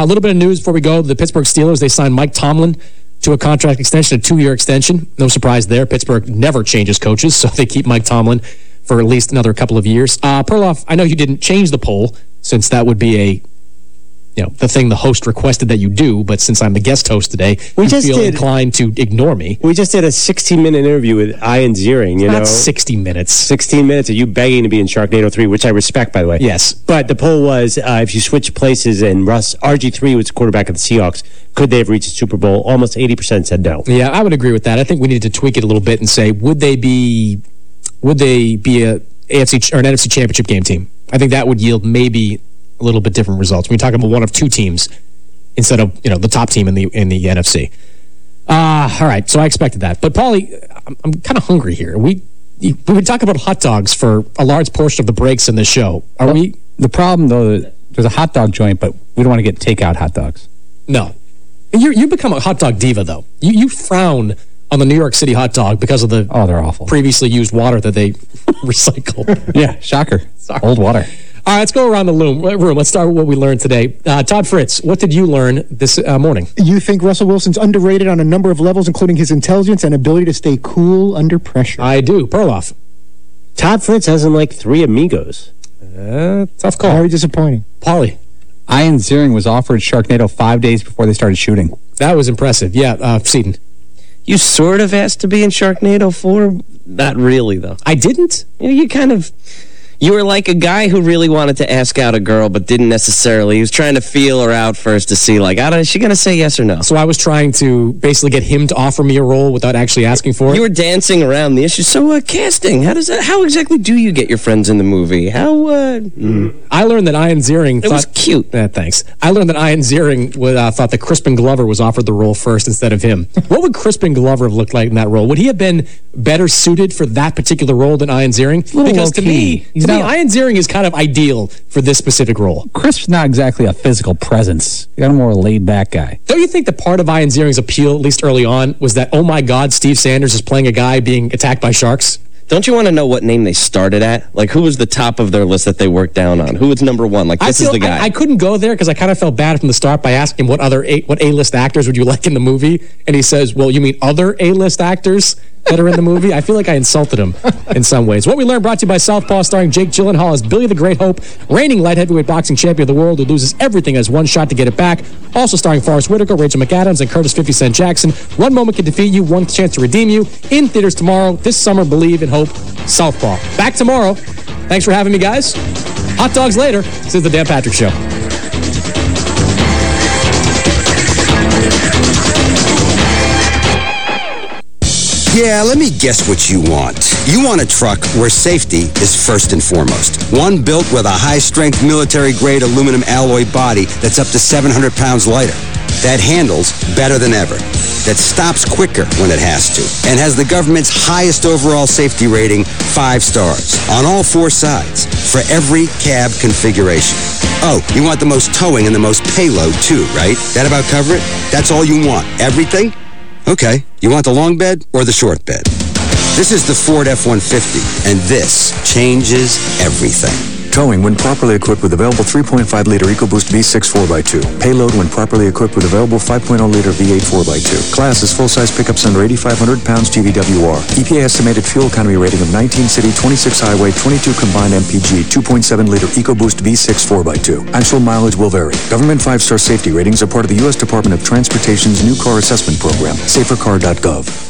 A little bit of news before we go. The Pittsburgh Steelers, they signed Mike Tomlin to a contract extension, a two-year extension. No surprise there. Pittsburgh never changes coaches, so they keep Mike Tomlin for at least another couple of years. Uh, Perloff, I know you didn't change the poll since that would be a you know, the thing the host requested that you do, but since I'm the guest host today, we just feel did, inclined to ignore me. We just did a 16-minute interview with Ian Ziering, you know. 60 minutes. 16 minutes of you begging to be in Sharknado 3, which I respect, by the way. Yes. But the poll was, uh, if you switch places and Russ, RG3 was quarterback of the Seahawks, could they have reached the Super Bowl? Almost 80% said no. Yeah, I would agree with that. I think we need to tweak it a little bit and say, would they be, would they be a AFC or an NFC championship game team? I think that would yield maybe a little bit different results. We're talking about one of two teams instead of, you know, the top team in the in the NFC. Uh, all right, so I expected that. But, Paulie, I'm, I'm kind of hungry here. We we would talk about hot dogs for a large portion of the breaks in this show. Are well, we? The problem, though, there's a hot dog joint, but we don't want to get takeout hot dogs. No. You you become a hot dog diva, though. You you frown on the New York City hot dog because of the oh, they're awful. previously used water that they recycled. yeah, shocker. Sorry. Old water. All right, let's go around the room. Let's start with what we learned today. Uh, Todd Fritz, what did you learn this uh, morning? You think Russell Wilson's underrated on a number of levels, including his intelligence and ability to stay cool under pressure. I do. Perloff. Todd Fritz has him like three amigos. Uh, tough call. Very disappointing. Paulie. Ian Ziering was offered Sharknado five days before they started shooting. That was impressive. Yeah, uh, Seton. You sort of asked to be in Sharknado 4. Not really, though. I didn't? You, know, you kind of you were like a guy who really wanted to ask out a girl but didn't necessarily. He was trying to feel her out first to see, like, is she going to say yes or no? So I was trying to basically get him to offer me a role without actually asking for it? You were dancing around the issue. So uh, casting, how does that? How exactly do you get your friends in the movie? How? Uh, mm. I learned that Ian Ziering It thought, was cute. Uh, thanks. I learned that Ian Ziering would, uh, thought that Crispin Glover was offered the role first instead of him. what would Crispin Glover have looked like in that role? Would he have been better suited for that particular role than Ian Ziering? Because to me, to me, Ian Ziering is kind of ideal for this specific role. Crisp's not exactly a physical presence. You got a more laid-back guy. Don't you think the part of Ian Ziering's appeal, at least early on, was that, oh my God, Steve Sanders is playing a guy being attacked by sharks? Don't you want to know what name they started at? Like, who was the top of their list that they worked down on? Who was number one? Like, this feel, is the guy. I, I couldn't go there because I kind of felt bad from the start by asking what other A, what A-list actors would you like in the movie? And he says, well, you mean other A-list actors? That are in the movie. I feel like I insulted him in some ways. What we learned brought to you by Southpaw, starring Jake Gyllenhaal as Billy the Great Hope, reigning light heavyweight boxing champion of the world who loses everything as one shot to get it back. Also starring Forest Whitaker, Rachel McAdams, and Curtis 50 Cent Jackson. One moment can defeat you, one chance to redeem you. In theaters tomorrow. This summer, believe and hope. Southpaw. Back tomorrow. Thanks for having me, guys. Hot dogs later. This is the Dan Patrick Show. Yeah, let me guess what you want. You want a truck where safety is first and foremost. One built with a high-strength military-grade aluminum alloy body that's up to 700 pounds lighter. That handles better than ever. That stops quicker when it has to. And has the government's highest overall safety rating, five stars. On all four sides. For every cab configuration. Oh, you want the most towing and the most payload too, right? That about cover it? That's all you want. Everything? Okay, you want the long bed or the short bed? This is the Ford F-150, and this changes everything. Towing when properly equipped with available 3.5-liter EcoBoost V6 4x2. Payload when properly equipped with available 5.0-liter V8 4x2. Class is full-size pickups under 8,500 pounds GVWR. EPA estimated fuel economy rating of 19 city, 26 highway, 22 combined MPG, 2.7-liter EcoBoost V6 4x2. Actual mileage will vary. Government five-star safety ratings are part of the U.S. Department of Transportation's new car assessment program. Safercar.gov.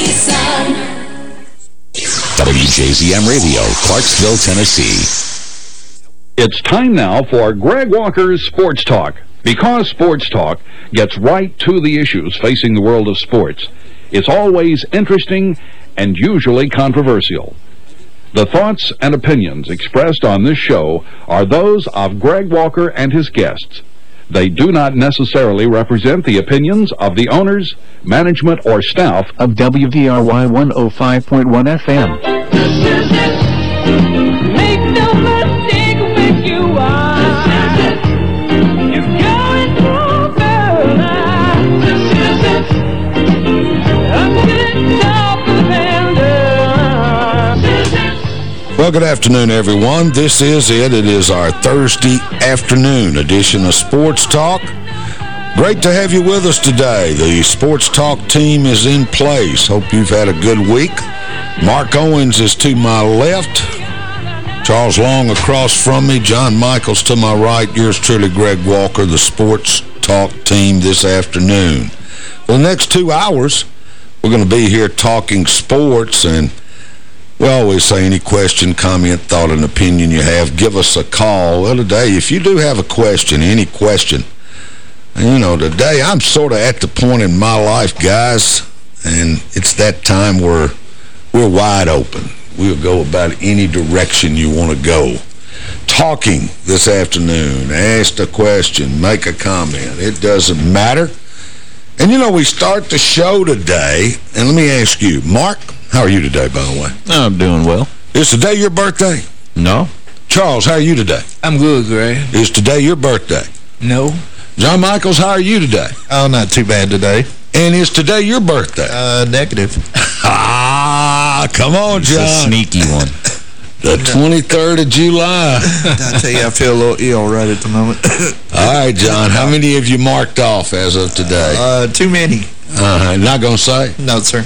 WJZM Radio, Clarksville, Tennessee. It's time now for Greg Walker's Sports Talk. Because Sports Talk gets right to the issues facing the world of sports, it's always interesting and usually controversial. The thoughts and opinions expressed on this show are those of Greg Walker and his guests. They do not necessarily represent the opinions of the owners, management, or staff of WVRY 105.1 FM. Good afternoon, everyone. This is it. It is our Thursday afternoon edition of Sports Talk. Great to have you with us today. The Sports Talk team is in place. Hope you've had a good week. Mark Owens is to my left. Charles Long across from me. John Michaels to my right. Yours truly, Greg Walker, the Sports Talk team this afternoon. For the next two hours, we're going to be here talking sports and we always say any question, comment, thought, and opinion you have, give us a call. Well, today, if you do have a question, any question, you know, today I'm sort of at the point in my life, guys, and it's that time where we're wide open. We'll go about any direction you want to go. Talking this afternoon, ask a question, make a comment. It doesn't matter. And, you know, we start the show today, and let me ask you, Mark, how are you today, by the way? I'm doing well. Is today your birthday? No. Charles, how are you today? I'm good, Greg. Is today your birthday? No. John Michaels, how are you today? Oh, not too bad today. And is today your birthday? Uh, negative. ah, come on, John. It's a sneaky one. The 23rd of July. I tell you, I feel a little ill right at the moment. All right, John. How many have you marked off as of today? Uh, too many. Uh, not going to say? No, sir.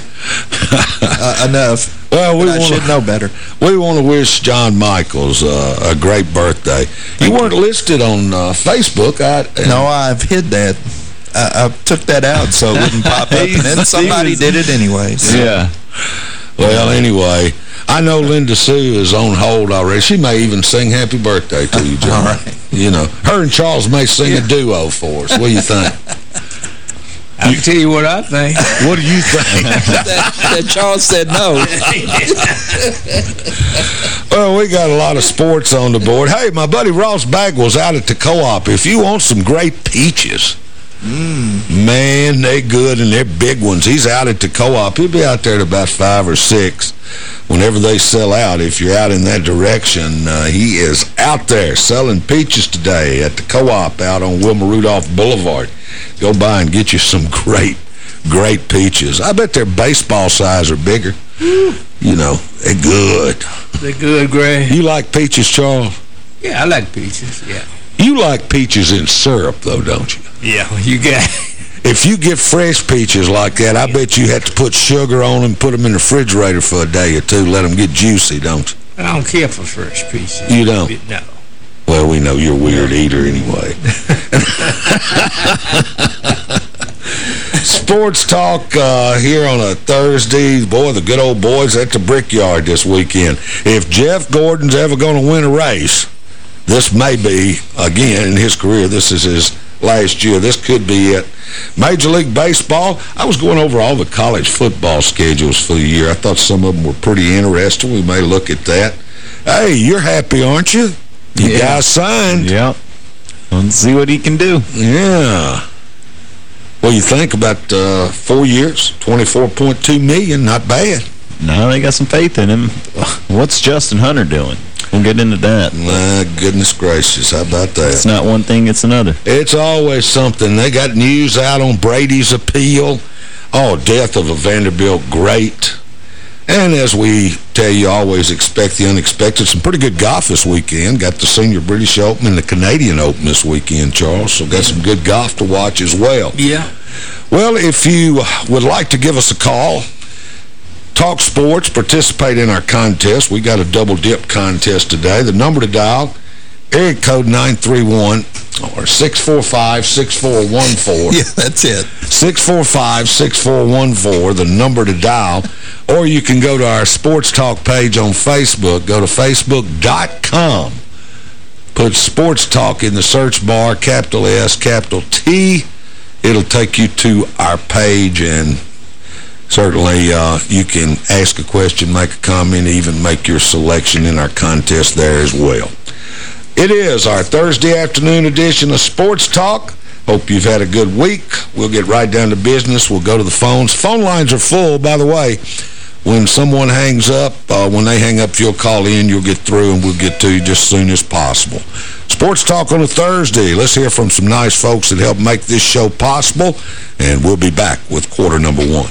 uh, enough. Well, we I should know better. We want to wish John Michaels uh, a great birthday. You weren't listed on uh, Facebook. I, no, I've hid that. I, I, took that out so it wouldn't pop up, and then somebody did it anyway. So. Yeah. Well, anyway, I know Linda Sue is on hold already. She may even sing happy birthday to you, John. All right. You know, her and Charles may sing yeah. a duo for us. What do you think? I can tell you what I think. What do you think? that, that Charles said no. well, we got a lot of sports on the board. Hey, my buddy Ross Bagwell's out at the co-op. If you want some great peaches, mm. man, they good and they're big ones. He's out at the co-op. He'll be out there at about 5 or 6 whenever they sell out. If you're out in that direction, uh, he is out there selling peaches today at the co-op out on Wilma Rudolph Boulevard. Go by and get you some great, great peaches. I bet their baseball size are bigger. You know, they're good. They're good, Gray. You like peaches, Charles? Yeah, I like peaches, yeah. You like peaches in syrup, though, don't you? Yeah, you got If you get fresh peaches like that, I bet you have to put sugar on them, put them in the refrigerator for a day or two, let them get juicy, don't you? I don't care for fresh peaches. You don't? No. Well, we know you're a weird eater anyway. Sports talk uh, here on a Thursday. Boy, the good old boys at the Brickyard this weekend. If Jeff Gordon's ever going to win a race, this may be, again, in his career, this is his last year. This could be it. Major League Baseball, I was going over all the college football schedules for the year. I thought some of them were pretty interesting. We may look at that. Hey, you're happy, aren't you? You yeah. guys signed. Yeah. Let's see what he can do. Yeah. Well, you think about uh, four years, 24.2 million, not bad. No, they got some faith in him. What's Justin Hunter doing? We'll get into that. My goodness gracious, how about that? It's not one thing, it's another. It's always something. They got news out on Brady's appeal. Oh, death of a Vanderbilt great. And as we tell you, always expect the unexpected. Some pretty good golf this weekend. Got the Senior British Open and the Canadian Open this weekend, Charles. So got some good golf to watch as well. Yeah. Well, if you would like to give us a call, talk sports, participate in our contest. We got a double dip contest today. The number to dial, area code 931 or 645-6414. Yeah, that's it. 645-6414, the number to dial. Or you can go to our Sports Talk page on Facebook. Go to facebook.com. Put Sports Talk in the search bar, capital S, capital T. It'll take you to our page, and certainly uh, you can ask a question, make a comment, even make your selection in our contest there as well. It is our Thursday afternoon edition of Sports Talk. Hope you've had a good week. We'll get right down to business. We'll go to the phones. Phone lines are full, by the way. When someone hangs up, uh, when they hang up, you'll call in, you'll get through, and we'll get to you just as soon as possible. Sports Talk on a Thursday. Let's hear from some nice folks that helped make this show possible, and we'll be back with quarter number one.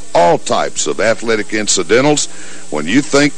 all types of athletic incidentals. When you think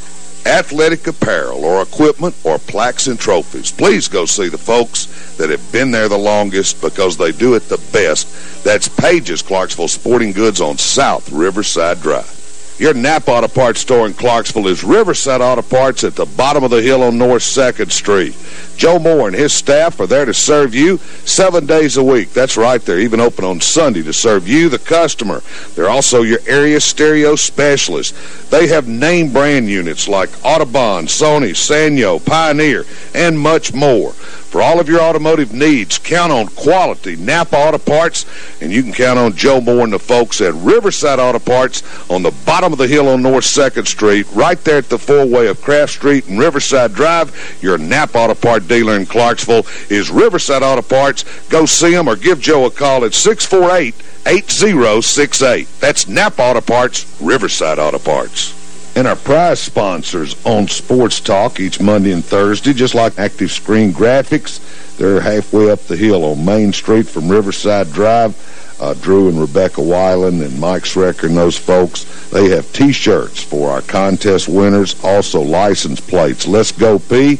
athletic apparel or equipment or plaques and trophies, please go see the folks that have been there the longest because they do it the best. That's Pages Clarksville Sporting Goods on South Riverside Drive. Your Napa Auto Parts store in Clarksville is Riverside Auto Parts at the bottom of the hill on North 2nd Street. Joe Moore and his staff are there to serve you seven days a week. That's right, they're even open on Sunday to serve you, the customer. They're also your area stereo specialists. They have name brand units like Audubon, Sony, Sanyo, Pioneer, and much more. For all of your automotive needs, count on quality Napa Auto Parts, and you can count on Joe Moore and the folks at Riverside Auto Parts on the bottom of the hill on North 2nd Street, right there at the four-way of Craft Street and Riverside Drive. Your Napa Auto Dealer in Clarksville is Riverside Auto Parts. Go see them or give Joe a call at 648 8068. That's Napa Auto Parts, Riverside Auto Parts. And our prize sponsors on Sports Talk each Monday and Thursday, just like Active Screen Graphics. They're halfway up the hill on Main Street from Riverside Drive. Uh, Drew and Rebecca Weiland and Mike Schrecker and those folks, they have T-shirts for our contest winners, also license plates. Let's Go Peay.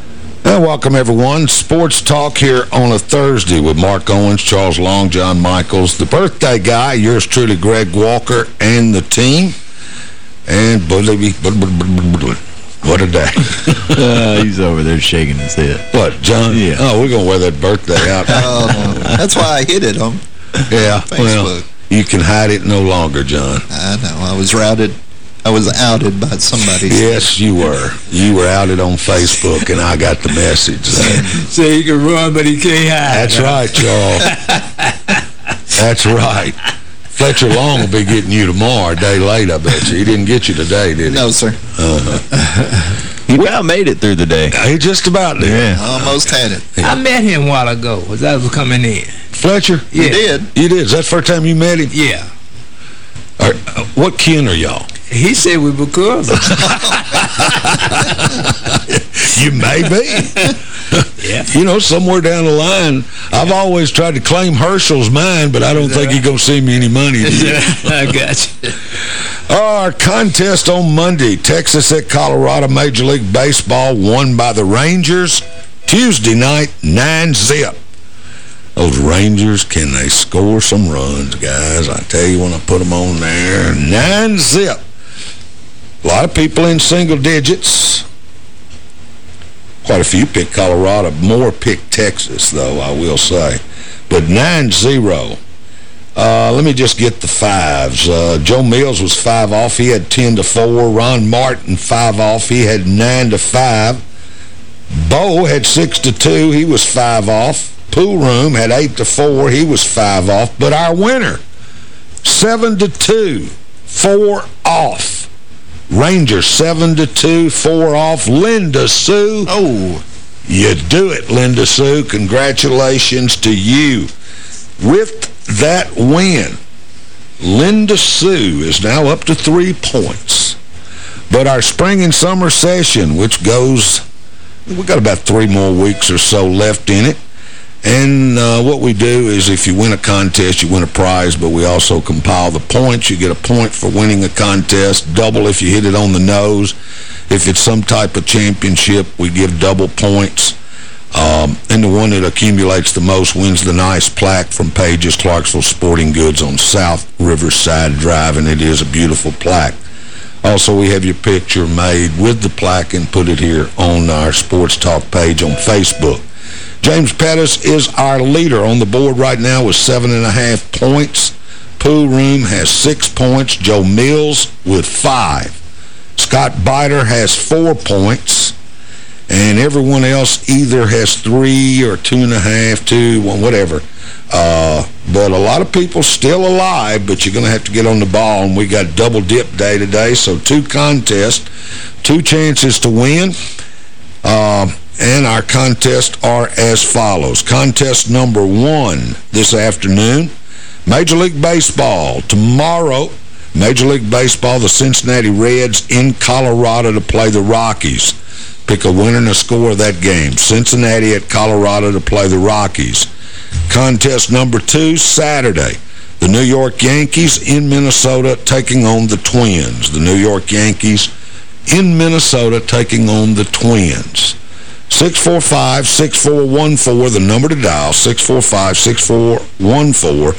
And welcome, everyone. Sports Talk here on a Thursday with Mark Owens, Charles Long, John Michaels, the birthday guy, yours truly, Greg Walker, and the team. And what a day. uh, he's over there shaking his head. What, John? Yeah. Oh, we're going to wear that birthday out. oh. That's why I hid it on Yeah, Facebook. well, you can hide it no longer, John. I know. I was routed. I was outed by somebody. Yes, you were. You were outed on Facebook, and I got the message. so he can run, but he can't hide. That's right, Charles. That's right. Fletcher Long will be getting you tomorrow, a day late, I bet you. He didn't get you today, did he? No, sir. Uh-huh. he about made it through the day. He just about did. Yeah. Almost had it. I met him a while ago as I was coming in. Fletcher? Yeah. You did? You did? Is that the first time you met him? Yeah. Are, uh, what kin are y'all? He said we were cousins. you may be. yeah. You know, somewhere down the line, I've always tried to claim Herschel's mine, but I don't think he's going to send me any money. I got you. Our contest on Monday, Texas at Colorado Major League Baseball, won by the Rangers. Tuesday night, 9-zip. Those Rangers, can they score some runs, guys? I tell you when I put them on there, 9-zip. A lot of people in single digits. Quite a few picked Colorado. More picked Texas, though, I will say. But 9-0. Uh, let me just get the fives. Uh, Joe Mills was five off. He had 10 to 4. Ron Martin, five off. He had 9 to 5. Bo had 6 to 2. He was five off. Pool Room had 8 to 4. He was five off. But our winner, 7 to 2. Four off. Rangers 7 to 2, 4 off. Linda Sue. Oh. You do it, Linda Sue. Congratulations to you. With that win, Linda Sue is now up to three points. But our spring and summer session, which goes, we got about three more weeks or so left in it. And uh, what we do is if you win a contest, you win a prize, but we also compile the points. You get a point for winning a contest, double if you hit it on the nose. If it's some type of championship, we give double points. Um, and the one that accumulates the most wins the nice plaque from Page's Clarksville Sporting Goods on South Riverside Drive, and it is a beautiful plaque. Also, we have your picture made with the plaque and put it here on our Sports Talk page on Facebook. James Pettis is our leader on the board right now with seven and a half points. Pool Room has six points. Joe Mills with five. Scott Biter has four points. And everyone else either has three or two and a half, two, one, whatever. Uh, but a lot of people still alive, but you're going to have to get on the ball. And we got double dip day today, so two contests, two chances to win. Uh, and our contests are as follows. Contest number one this afternoon, Major League Baseball. Tomorrow, Major League Baseball, the Cincinnati Reds in Colorado to play the Rockies. Pick a winner and a score of that game. Cincinnati at Colorado to play the Rockies. Contest number two, Saturday. The New York Yankees in Minnesota taking on the Twins. The New York Yankees in Minnesota taking on the Twins. 645-6414, the number to dial, 645-6414.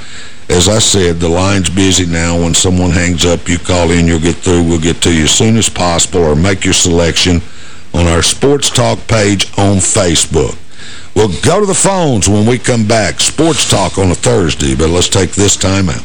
As I said, the line's busy now. When someone hangs up, you call in, you'll get through. We'll get to you as soon as possible or make your selection on our Sports Talk page on Facebook. We'll go to the phones when we come back. Sports Talk on a Thursday, but let's take this time out.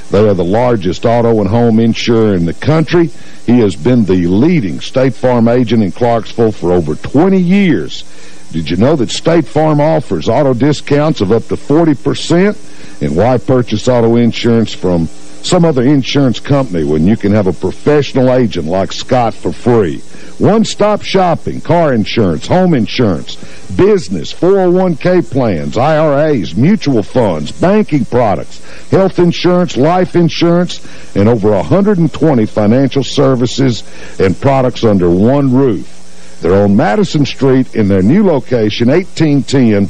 They are the largest auto and home insurer in the country. He has been the leading State Farm agent in Clarksville for over 20 years. Did you know that State Farm offers auto discounts of up to 40%? And why purchase auto insurance from some other insurance company when you can have a professional agent like Scott for free? One-stop shopping, car insurance, home insurance, business, 401k plans, IRAs, mutual funds, banking products, health insurance, life insurance, and over 120 financial services and products under one roof. They're on Madison Street in their new location, 1810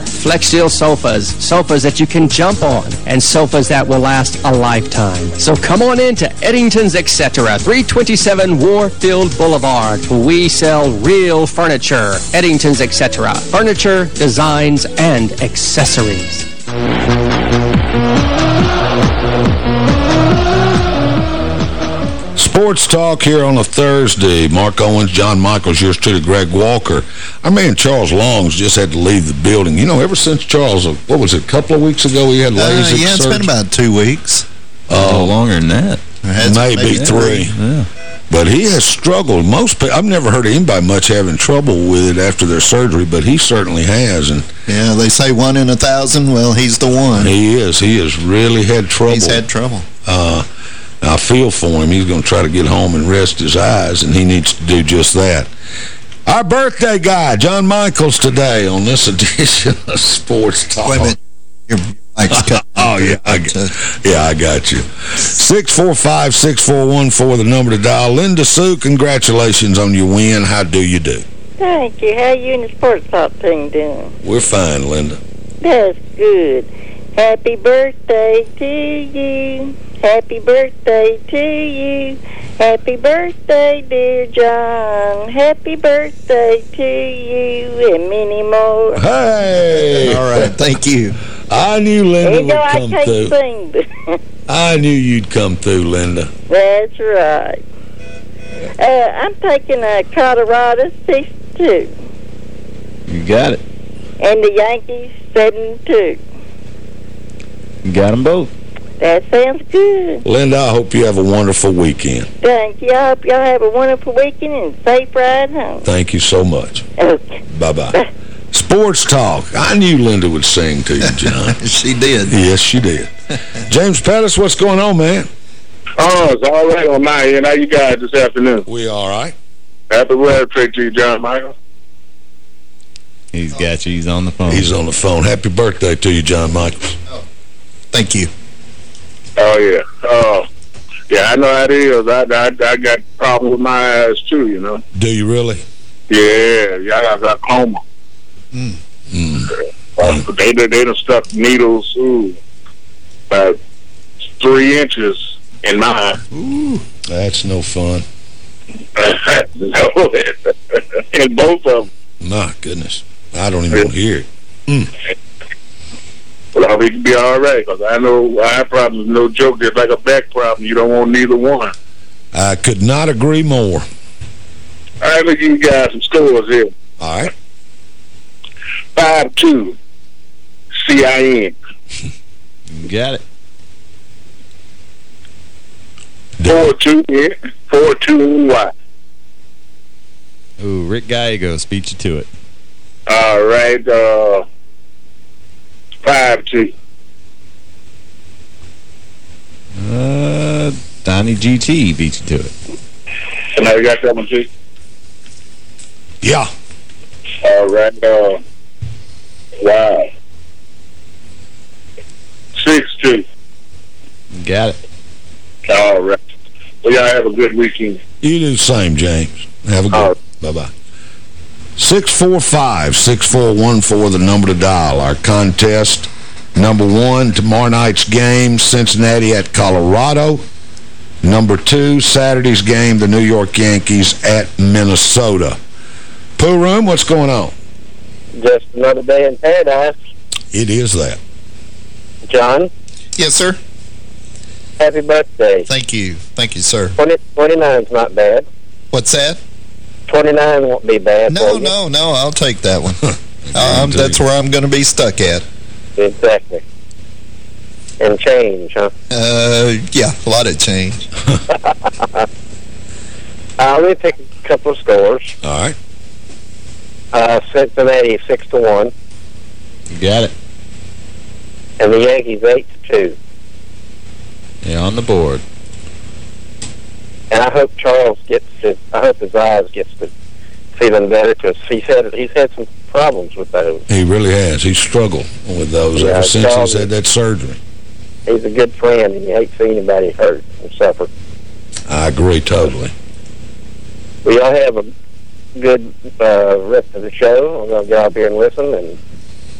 Flexsteel sofas, sofas that you can jump on, and sofas that will last a lifetime. So come on in to Eddington's Etc. 327 Warfield Boulevard. We sell real furniture. Eddington's Etc. Furniture, designs, and accessories. Sports Talk here on a Thursday. Mark Owens, John Michaels, yours truly, Greg Walker. Our man Charles Longs just had to leave the building. You know, ever since Charles, uh, what was it, a couple of weeks ago, he had Uh, LASIK yeah, it's surgery? been about two weeks. Oh, longer than that. Maybe, maybe three. Yeah. But he has struggled. Most pe- I've never heard anybody much having trouble with it after their surgery, but he certainly has. And Yeah, they say one in a thousand. Well, he's the one. he is. He has really had trouble. He's had trouble. Uh, I feel for him. He's going to try to get home and rest his eyes, and he needs to do just that. Our birthday guy, John Michaels, today on this edition of Sports Talk. Wait a minute. Your mic's cut. Oh, yeah, I got, yeah, I got you. 645-6414, the number to dial. Linda Sue, congratulations on your win. How do you do? Thank you. How you and the sports talk team doing? We're fine, Linda. That's good. Happy birthday to you. Happy birthday to you. Happy birthday, dear John. Happy birthday to you and many more. Hey! All right, thank you. I knew Linda There you would go. I come through. sing, I knew you'd come through, Linda. that's right. Uh, I'm taking a Colorado 62 You got it. and the Yankees 72. You got them both. That sounds good. Linda, I hope you have a wonderful weekend. Thank you. I hope y'all have a wonderful weekend and safe ride home. Thank you so much. Okay. Bye-bye. Sports Talk. I knew Linda would sing to you, John. she did. Yes, she did. James Pettis, what's going on, man? Oh, it's all right on my end. How you guys this afternoon? We all right. Happy web trick to you, John Michael. He's got you. He's on the phone. He's on the phone. Happy birthday to you, John Michaels. Oh, thank you. Oh, yeah. Oh, yeah, I know how it is. I, I, I got problems with my eyes, too, you know. Do you really? Yeah, yeah, I got glaucoma. Mm. Uh, they, they, they done stuck needles, ooh, about three inches in my eye. Ooh, that's no fun. No, in both of them. My goodness. I don't even want to hear it. Mm. Well, I think it'll be all right, because I know eye problems no joke. It's like a back problem. You don't want neither one. I could not agree more. All right, let me give you guys some scores here. All right. 5-2, C-I-N. You got it. 4-2, yeah. 4-2, Y. Ooh, Rick Gallegos beat you to it. All right, uh, 5-2. Uh, Donnie GT beat you to it. And now you got that one, too? Yeah. All right, uh, wow. 6-2. Got it. All right. Well, y'all have a good weekend. You do the same, James. Have a good Bye-bye. 645-6414, the number to dial. Our contest, number one, tomorrow night's game, Cincinnati at Colorado. Number two, Saturday's game, the New York Yankees at Minnesota. Pool Room, what's going on? Just another day in paradise. It is that. John, Yes, sir. happy birthday. Thank you. Thank you, sir. 20, 29's not bad. What's that? 29 won't be bad No, for you. no, no, I'll take that one. um, that's where I'm going to be stuck at. Exactly. And change, huh? Uh, yeah, a lot of change. Uh, let me pick a couple of scores. All right. Uh, Cincinnati 6 to 1, You got it. and the Yankees 8 to 2. Yeah, on the board. And I hope Charles gets to, I hope his eyes gets to feeling better because he's had, he's had some problems with those. He really has. He's struggled with those Yeah, ever since Charles he's had that surgery. He's a good friend, and you hate seeing anybody hurt and suffer. I agree totally. We all have a good uh, rest of the show. I'm going to get up here and listen, and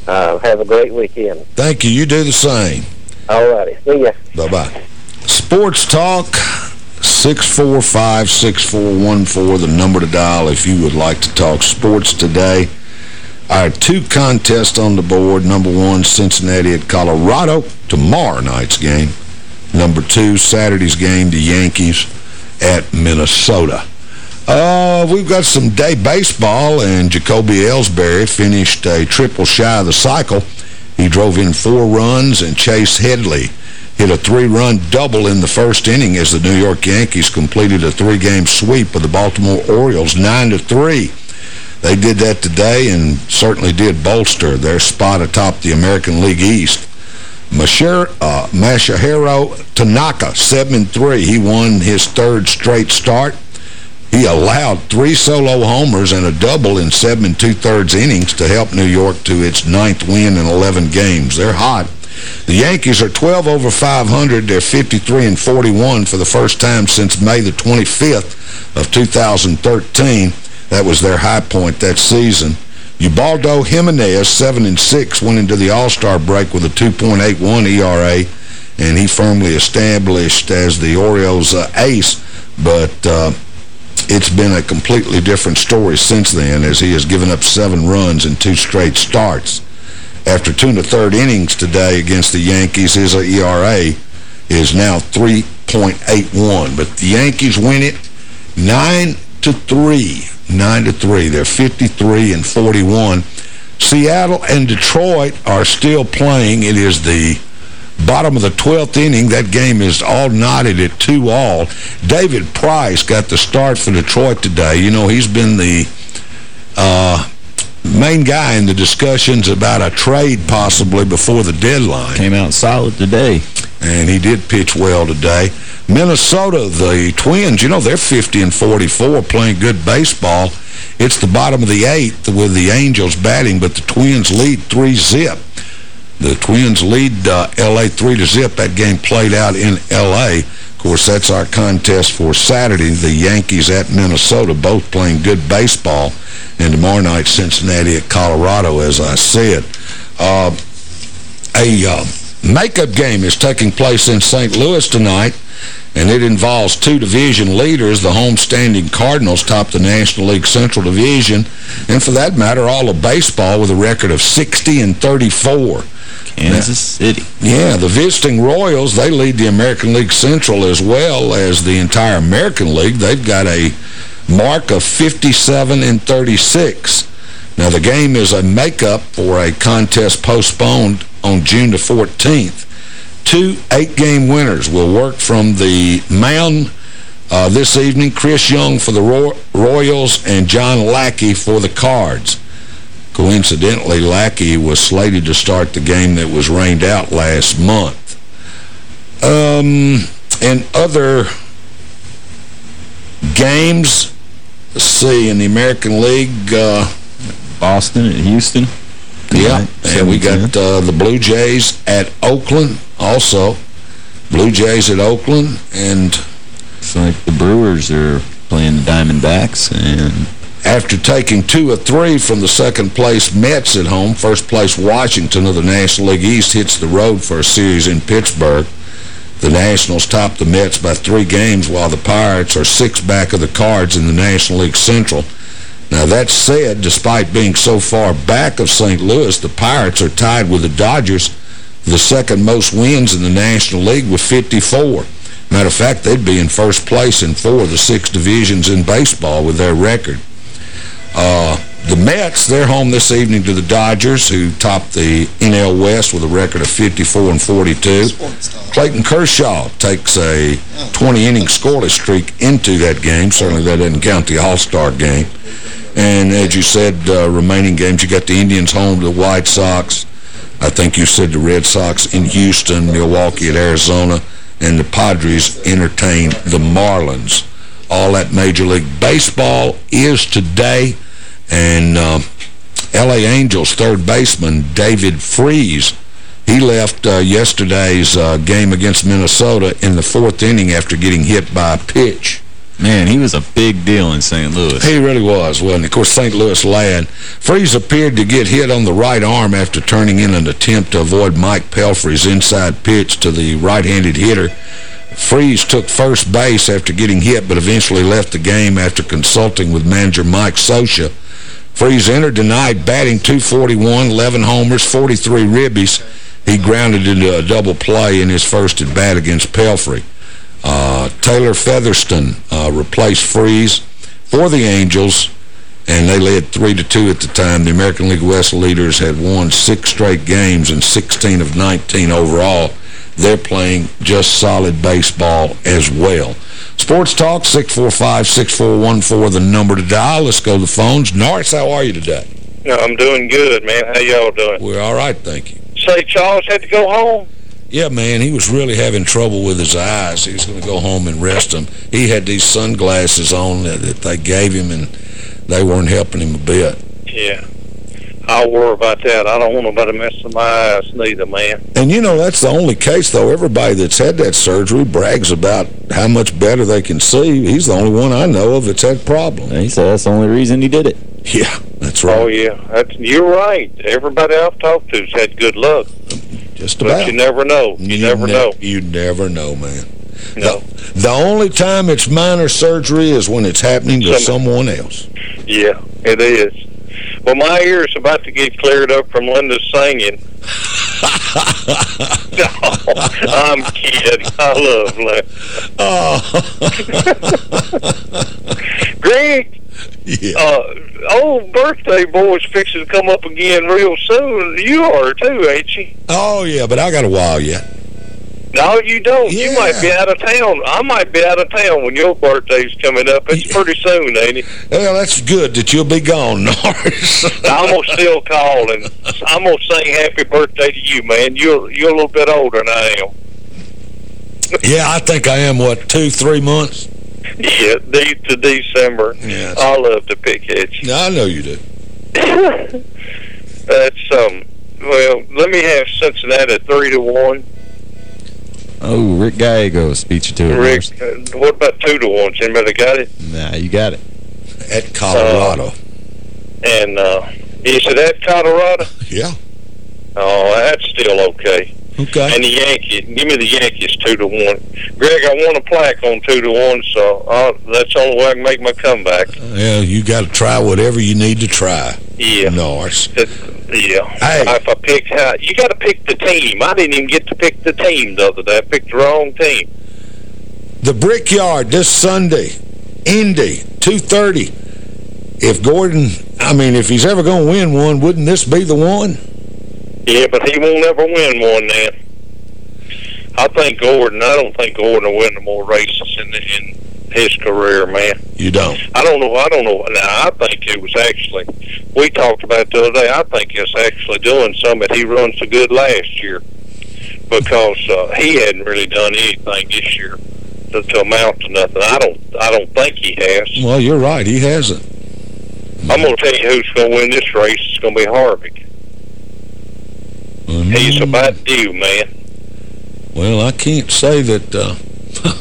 uh, have a great weekend. Thank you. You do the same. All righty. See ya. Bye-bye. Sports Talk, 645-6414, the number to dial if you would like to talk sports today. Our two contests on the board. Number one, Cincinnati at Colorado, tomorrow night's game. Number two, Saturday's game, the Yankees at Minnesota. Uh, we've got some day baseball, and Jacoby Ellsbury finished a triple shy of the cycle. He drove in four runs, and Chase Headley hit a three-run double in the first inning as the New York Yankees completed a three-game sweep of the Baltimore Orioles, 9 to three. They did that today and certainly did bolster their spot atop the American League East. Masher, uh, Masahiro Tanaka, 7-3. He won his third straight start. He allowed three solo homers and a double in seven and two-thirds innings to help New York to its ninth win in 11 games. They're hot. The Yankees are 12 over 500. They're 53 and 41 for the first time since May the 25th of 2013. That was their high point that season. Ubaldo Jimenez, 7 and 6, went into the All-Star break with a 2.81 ERA, and he firmly established as the Orioles' uh, ace, but uh, it's been a completely different story since then as he has given up seven runs in two straight starts. After two and a third innings today against the Yankees, his ERA is now 3.81. But the Yankees win it 9 to 3. 9 to 3. They're 53 and 41. Seattle and Detroit are still playing. It is the bottom of the 12th inning. That game is all knotted at 2 all. David Price got the start for Detroit today. You know, he's been the uh, main guy in the discussions about a trade possibly before the deadline. Came out solid today. And he did pitch well today. Minnesota, the Twins, you know, they're 50 and 44 playing good baseball. It's the bottom of the eighth with the Angels batting, but the Twins lead 3-zip. The Twins lead uh, L.A. 3-zip. That game played out in L.A. Course, that's our contest for Saturday. The Yankees at Minnesota, both playing good baseball. And tomorrow night, Cincinnati at Colorado, as I said. Uh, a uh, makeup game is taking place in St. Louis tonight, and it involves two division leaders. The homestanding Cardinals top the National League Central Division, and for that matter, all of baseball with a record of 60 and 34. Kansas City. Yeah, the visiting Royals, they lead the American League Central as well as the entire American League. They've got a mark of 57 and 36. Now, the game is a makeup for a contest postponed on June the 14th. Two eight-game winners will work from the mound uh, this evening. Chris Young for the Roy Royals and John Lackey for the Cards. Coincidentally, Lackey was slated to start the game that was rained out last month. Um, and other games, let's see, in the American League... Uh, Boston and Houston. Yeah, and we got uh, the Blue Jays at Oakland also. Blue Jays at Oakland, and... It's like the Brewers are playing the Diamondbacks, and After taking two of three from the second-place Mets at home, first-place Washington of the National League East hits the road for a series in Pittsburgh. The Nationals top the Mets by three games, while the Pirates are six back of the Cards in the National League Central. Now, that said, despite being so far back of St. Louis, the Pirates are tied with the Dodgers, the second most wins in the National League with 54. Matter of fact, they'd be in first place in four of the six divisions in baseball with their record. Uh, the Mets, they're home this evening to the Dodgers, who topped the NL West with a record of 54 and 42. Clayton Kershaw takes a 20-inning scoreless streak into that game. Certainly that doesn't count the All-Star game. And as you said, uh, remaining games, you got the Indians home to the White Sox. I think you said the Red Sox in Houston, Milwaukee at Arizona, and the Padres entertain the Marlins. All that Major League Baseball is today. And uh, L.A. Angels third baseman David Freese, he left uh, yesterday's uh, game against Minnesota in the fourth inning after getting hit by a pitch. Man, he was a big deal in St. Louis. He really was, wasn't he? Of course, St. Louis lad. Freese appeared to get hit on the right arm after turning in an attempt to avoid Mike Pelfrey's inside pitch to the right-handed hitter. Freese took first base after getting hit, but eventually left the game after consulting with manager Mike Scioscia. Freese entered tonight batting 241, 11 homers, 43 ribbies. He grounded into a double play in his first at-bat against Pelfrey. Uh, Taylor Featherston uh, replaced Freese for the Angels, and they led 3 to two at the time. The American League West leaders had won six straight games and 16 of 19 overall. They're playing just solid baseball as well. Sports Talk, 645-6414, the number to dial. Let's go to the phones. Norris, how are you today? No, I'm doing good, man. How y'all doing? We're all right, thank you. Say Charles had to go home? Yeah, man, he was really having trouble with his eyes. He was going to go home and rest them. He had these sunglasses on that, that they gave him, and they weren't helping him a bit. Yeah. I'll worry about that. I don't want nobody messing my eyes neither, man. And, you know, that's the only case, though. Everybody that's had that surgery brags about how much better they can see. He's the only one I know of that's had problems. He said that's the only reason he did it. Yeah, that's right. Oh, yeah. That's, you're right. Everybody I've talked to's had good luck. Just about. but you never know. You, never ne know. You never know, man. No. The, the only time it's minor surgery is when it's happening to Some- someone else. Yeah, it is. Well, my ear is about to get cleared up from Linda's singing. no, I'm kidding. I love Linda. Greg, Yeah. uh, old birthday boy's fixing to come up again real soon. You are too, ain't you? Oh, yeah, but I got a while yet. No, you don't. You might be out of town. I might be out of town when your birthday's coming up. It's pretty soon, ain't it? Well, that's good that you'll be gone, Norris. I'm gonna still call and I'm gonna sing happy birthday to you, man. You're you're a little bit older than I am. yeah, I think I am, what, two, three months? Yeah, de to December. Yeah, I love to pick you. I know you do. That's um. Well, let me have Cincinnati three to one. Oh, Rick Gallegos beat you to it. Rick, uh, what about two to one? Anybody got it? Nah, you got it. At Colorado. And uh, is it at Colorado? Yeah. Oh, that's still okay. Okay. And the Yankees, give me the Yankees two to one. Greg, I want a plaque on two to one, so uh, that's the only way I can make my comeback. Yeah, you got to try whatever you need to try. Yeah. Norris. Yeah. Hey. If I picked, uh, you got to pick the team. I didn't even get to pick the team the other day. I picked the wrong team. The Brickyard this Sunday, Indy, 2.30. If Gordon, I mean, if he's ever going to win one, wouldn't this be the one? Yeah, but he won't ever win one then. I think Gordon. I don't think Gordon will win more races in, the, in his career, man. You don't? I don't know. I don't know. Now, I think it was actually, we talked about it the other day, I think it's actually doing something that he runs so good last year because uh, he hadn't really done anything this year to, to amount to nothing. I don't I don't think he has. Well, you're right. He hasn't. I'm going to tell you who's going to win this race. It's going to be Harvick. He's about due, man. Well, I can't say that... Uh,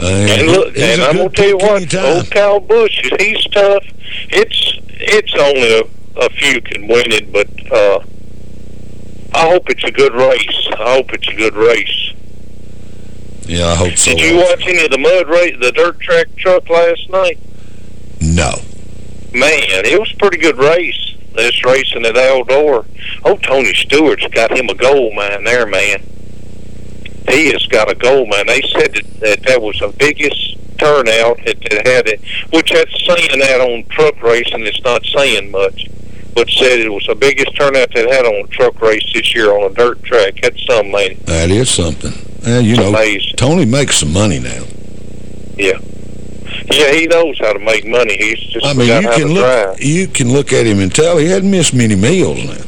And look, and a I'm gonna tell you what, old Kyle Busch, he's tough. It's it's only a, a few can win it, but uh, I hope it's a good race. I hope it's a good race. Yeah, I hope so. Did you watch any of the mud race, the dirt track truck last night? No. Man, it was a pretty good race. This racing at Eldora. Oh, Tony Stewart's got him a gold mine there, man. He has got a gold mine. They said that that, that was the biggest turnout that, that had it, which that's saying that on truck racing. It's not saying much, but said it was the biggest turnout that had on a truck race this year on a dirt track. That's something, man. That is something. Well, you know, Tony makes some money now. Yeah. Yeah, he knows how to make money. He's just I mean, you can look drive. you can look at him and tell he hadn't missed many meals now.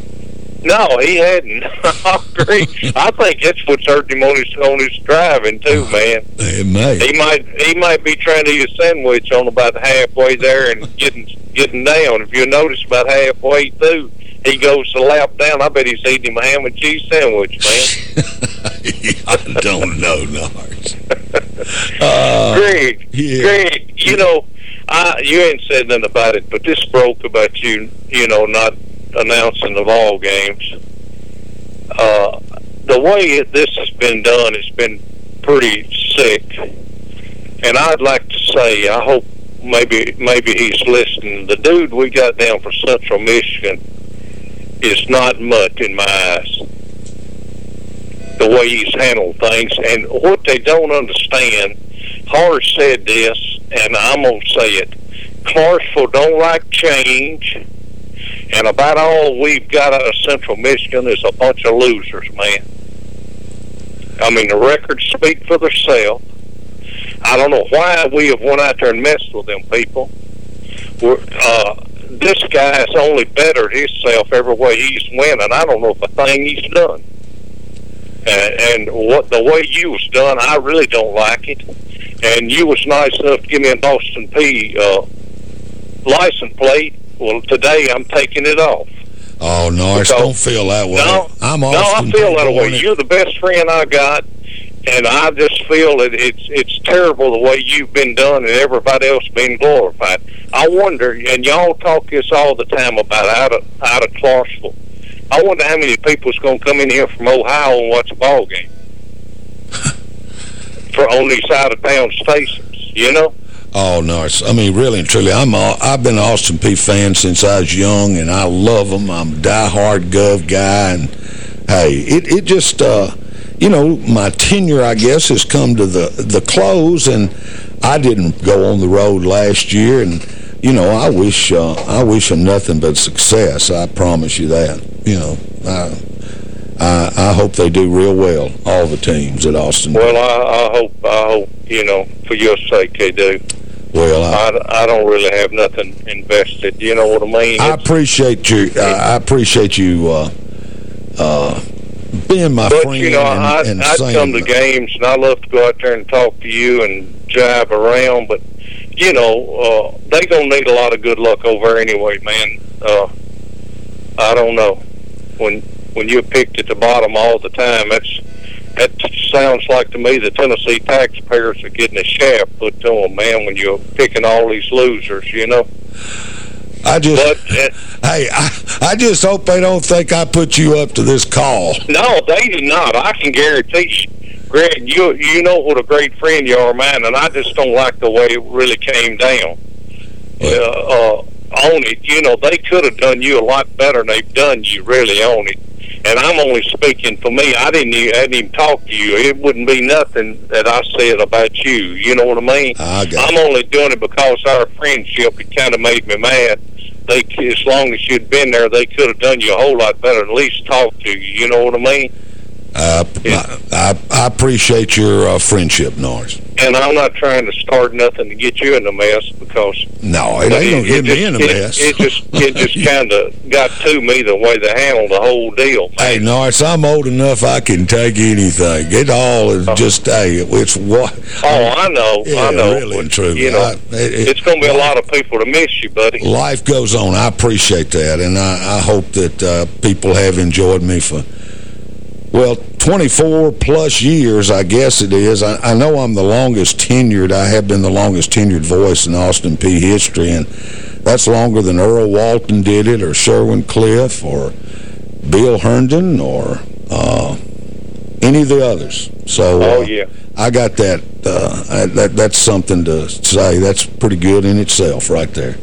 No, he hadn't. I agree. I think that's what's hurt him on his on his driving too, man. It may. He might he might be trying to eat a sandwich on about halfway there and getting getting down. If you notice about halfway through, he goes to lap down. I bet he's eating him a ham and cheese sandwich, man. I don't know, Nars. Uh, Greg, yeah. Greg, you know, I you ain't said nothing about it, but this broke about you, you know, not announcing the ball games. Uh, the way it, this has been done has been pretty sick, and I'd like to say, I hope maybe maybe he's listening. The dude we got down for Central Michigan is not much in my eyes. The way he's handled things, and what they don't understand, Horace said this, and I'm gonna say it. Clarksville don't like change, and about all we've got out of Central Michigan is a bunch of losers, man. I mean, the records speak for themselves. I don't know why we have went out there and messed with them people. We're, uh, this guy has only bettered himself every way he's winning. I don't know if a thing he's done. And, and what the way you was done, I really don't like it. And you was nice enough to give me an Austin Peay uh, license plate. Well, today I'm taking it off. Oh, Nars, Because- don't feel that way. No, I'm no, I feel that way. You're the best friend I got, and I just feel that it's it's terrible the way you've been done and everybody else been glorified. I wonder, and y'all talk this all the time about out of out of Clarksville. I wonder how many people's going to come in here from Ohio and watch a ball game for on these out of town stations. You know. Oh, no. I mean, really and truly, I'm a, I've been an Austin Peay fan since I was young, and I love them. I'm a diehard Gov guy, and, hey, it, it just, uh, you know, my tenure, I guess, has come to the, the close, and I didn't go on the road last year, and, you know, I wish uh, I wish them nothing but success. I promise you that. You know, I, I, I hope they do real well, all the teams at Austin. Well, I, I hope I hope you know for your sake they do. Well, I, I, I don't really have nothing invested. You know what I mean? I appreciate you. I appreciate you uh, uh, being my But friend you know, and, I, and I'd saying come to games, and I love to go out there and talk to you and jive around. But you know, uh, they gonna need a lot of good luck over anyway, man. Uh, I don't know when when you're picked at the bottom all the time. That's that sounds like to me the Tennessee taxpayers are getting a shaft put to them, man. When you're picking all these losers, you know. I just, But uh, hey, I, I just hope they don't think I put you up to this call. No, they did not. I can guarantee you, Greg. You you know what a great friend you are, man, and I just don't like the way it really came down. Uh, uh, on it, you know, they could have done you a lot better than they've done you, really, on it. And I'm only speaking for me. I didn't even, I didn't even talk to you. It wouldn't be nothing that I said about you. You know what I mean? I got I'm only doing it because our friendship. It kind of made me mad. They, as long as you'd been there, they could have done you a whole lot better. At least talk to you. You know what I mean? Uh, I, I, I appreciate your uh, friendship, Norris. And I'm not trying to start nothing to get you in a mess because No, it ain't gonna get me in a mess. It, just it just kind of got to me the way they handled the whole deal. Hey, Norris, I'm old enough I can take anything. It all is just, hey, it's what... Oh, I know, Yeah, I know. really and truly. You know, I- it- it's going to be a lot of people to miss you, buddy. Life goes on. I appreciate that, and I, I hope that uh, people have enjoyed me for, well, 24-plus years, I guess it is. I, I know I'm the longest tenured. I have been the longest tenured voice in Austin Peay history, and that's longer than Earl Walton did it, or Sherwin Cliff, or Bill Herndon, or uh, any of the others. So, Oh, uh, yeah. I got that, uh, I, that. That's something to say. That's pretty good in itself right there.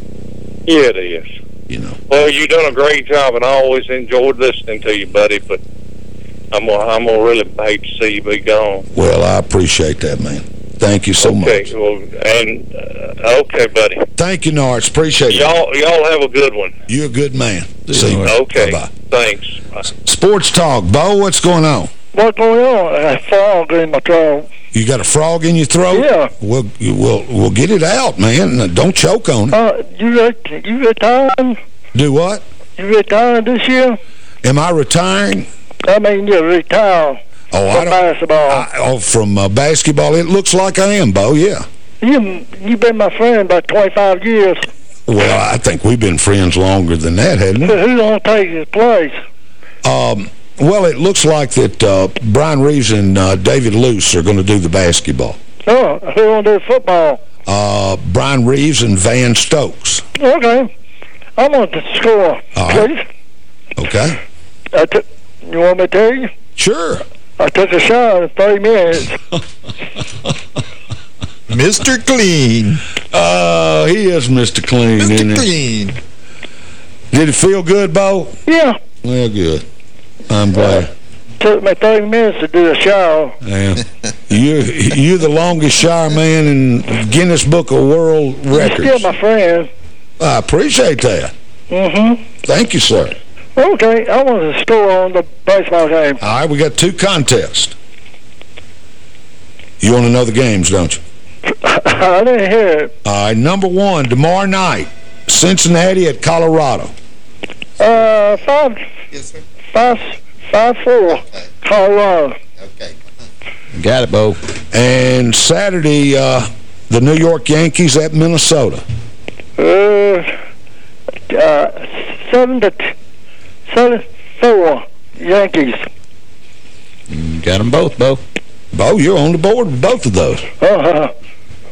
Yeah, it is. You know. Well, you've done a great job, and I always enjoyed listening to you, buddy. But I'm gonna, I'm gonna really hate to see you be gone. Well, I appreciate that, man. Thank you so much. Okay, well, and uh, okay, buddy. Thank you, Nards. Appreciate it. Y'all, y'all have a good one. You're a good man. See you. Okay. Bye-bye. Thanks. Bye. Sports Talk. Bo, what's going on? What's going on? A frog in my throat. You got a frog in your throat? Yeah. Well, you, we'll, we'll get it out, man. Don't choke on it. Uh, you ret- you retiring? Do what? You retiring this year? Am I retiring? I mean, you retire Oh, from basketball. I, oh, from uh, basketball, it looks like I am, Bo, yeah. you you've been my friend about 25 years. Well, I think we've been friends longer than that, haven't we? Who- Who's gonna take his place? Um, well, it looks like that uh, Brian Reeves and uh, David Luce are going to do the basketball. Oh, who gonna do football? Uh, Brian Reeves and Van Stokes. Okay, I'm want to score, please. Okay. I took. You want me to tell you? Sure. I took a shower in 30 minutes. Mr. Clean. Uh, he is Mr. Clean, isn't he? Clean. Did it feel good, Bo? Yeah, Well, good. I'm glad. took me 30 minutes to do a shower. Yeah. you're, you're the longest shower man in Guinness Book of World Records. You're Records. still my friend. I appreciate that. Mm-hmm. Thank you, sir. Okay, I want to score on the baseball game. All right, we got two contests. You want to know the games, don't you? I didn't hear it. All right, number one, tomorrow night, Cincinnati at Colorado. Uh, sags. yes, sir. five, five, five, four, Colorado. Okay. Got it, Bo. And Saturday, uh, the New York Yankees at Minnesota. Uh, uh, seven to t- seven, four, Yankees. Got them both, Bo. Bo, you're on the board with both of those. Uh-huh.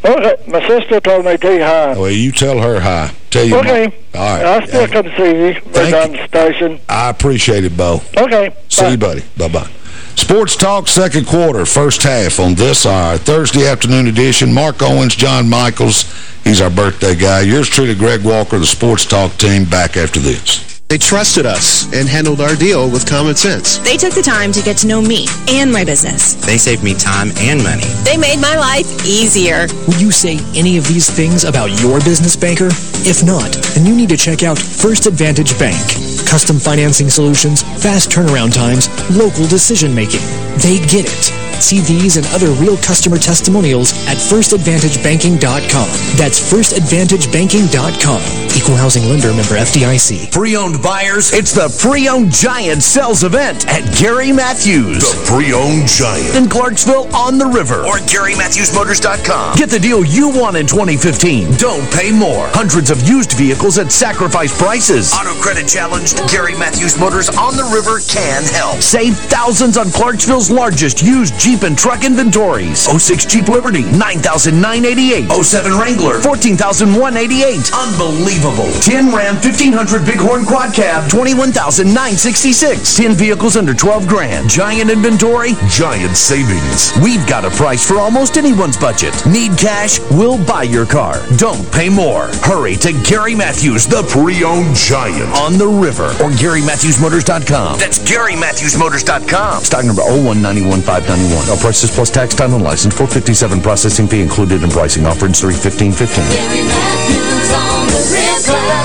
Okay, my sister told me to hi. Well, you tell her hi. Tell you Okay. All right. I'll still come see you right the station. I appreciate it, Bo. Okay. See you, buddy. Bye-bye. Sports Talk, second quarter, first half on this, our Thursday afternoon edition. Mark Owens, John Michaels, he's our birthday guy. Yours truly, Greg Walker, the Sports Talk team, back after this. They trusted us and handled our deal with common sense. They took the time to get to know me and my business. They saved me time and money. They made my life easier. Would you say any of these things about your business banker? If not, then you need to check out First Advantage Bank. Custom financing solutions, fast turnaround times, local decision making. They get it. See these and other real customer testimonials at firstadvantagebanking.com. That's firstadvantagebanking.com. Equal housing lender member FDIC. Pre-owned buyers, it's the Pre-Owned Giant Sales Event at Gary Matthews. The Pre-Owned Giant. In Clarksville on the river. Or GaryMatthewsMotors.com. Get the deal you want in 2015. Don't pay more. Hundreds of used vehicles at sacrifice prices. Auto credit challenged. Gary Matthews Motors on the river can help. Save thousands on Clarksville's largest used Jeep and truck inventories. 06 Jeep Liberty, 9988 07 Wrangler, 14188 Unbelievable. 10 Ram 1500 Bighorn Quad Cab, 21966 10 vehicles under 12 grand. Giant inventory, giant savings. We've got a price for almost anyone's budget. Need cash? We'll buy your car. Don't pay more. Hurry to Gary Matthews, the pre-owned giant on the river or GaryMatthewsMotors.com. That's GaryMatthewsMotors.com. Stock number 0191591. All prices plus tax, title, and license. 457 processing fee included in pricing. Offer in 31515.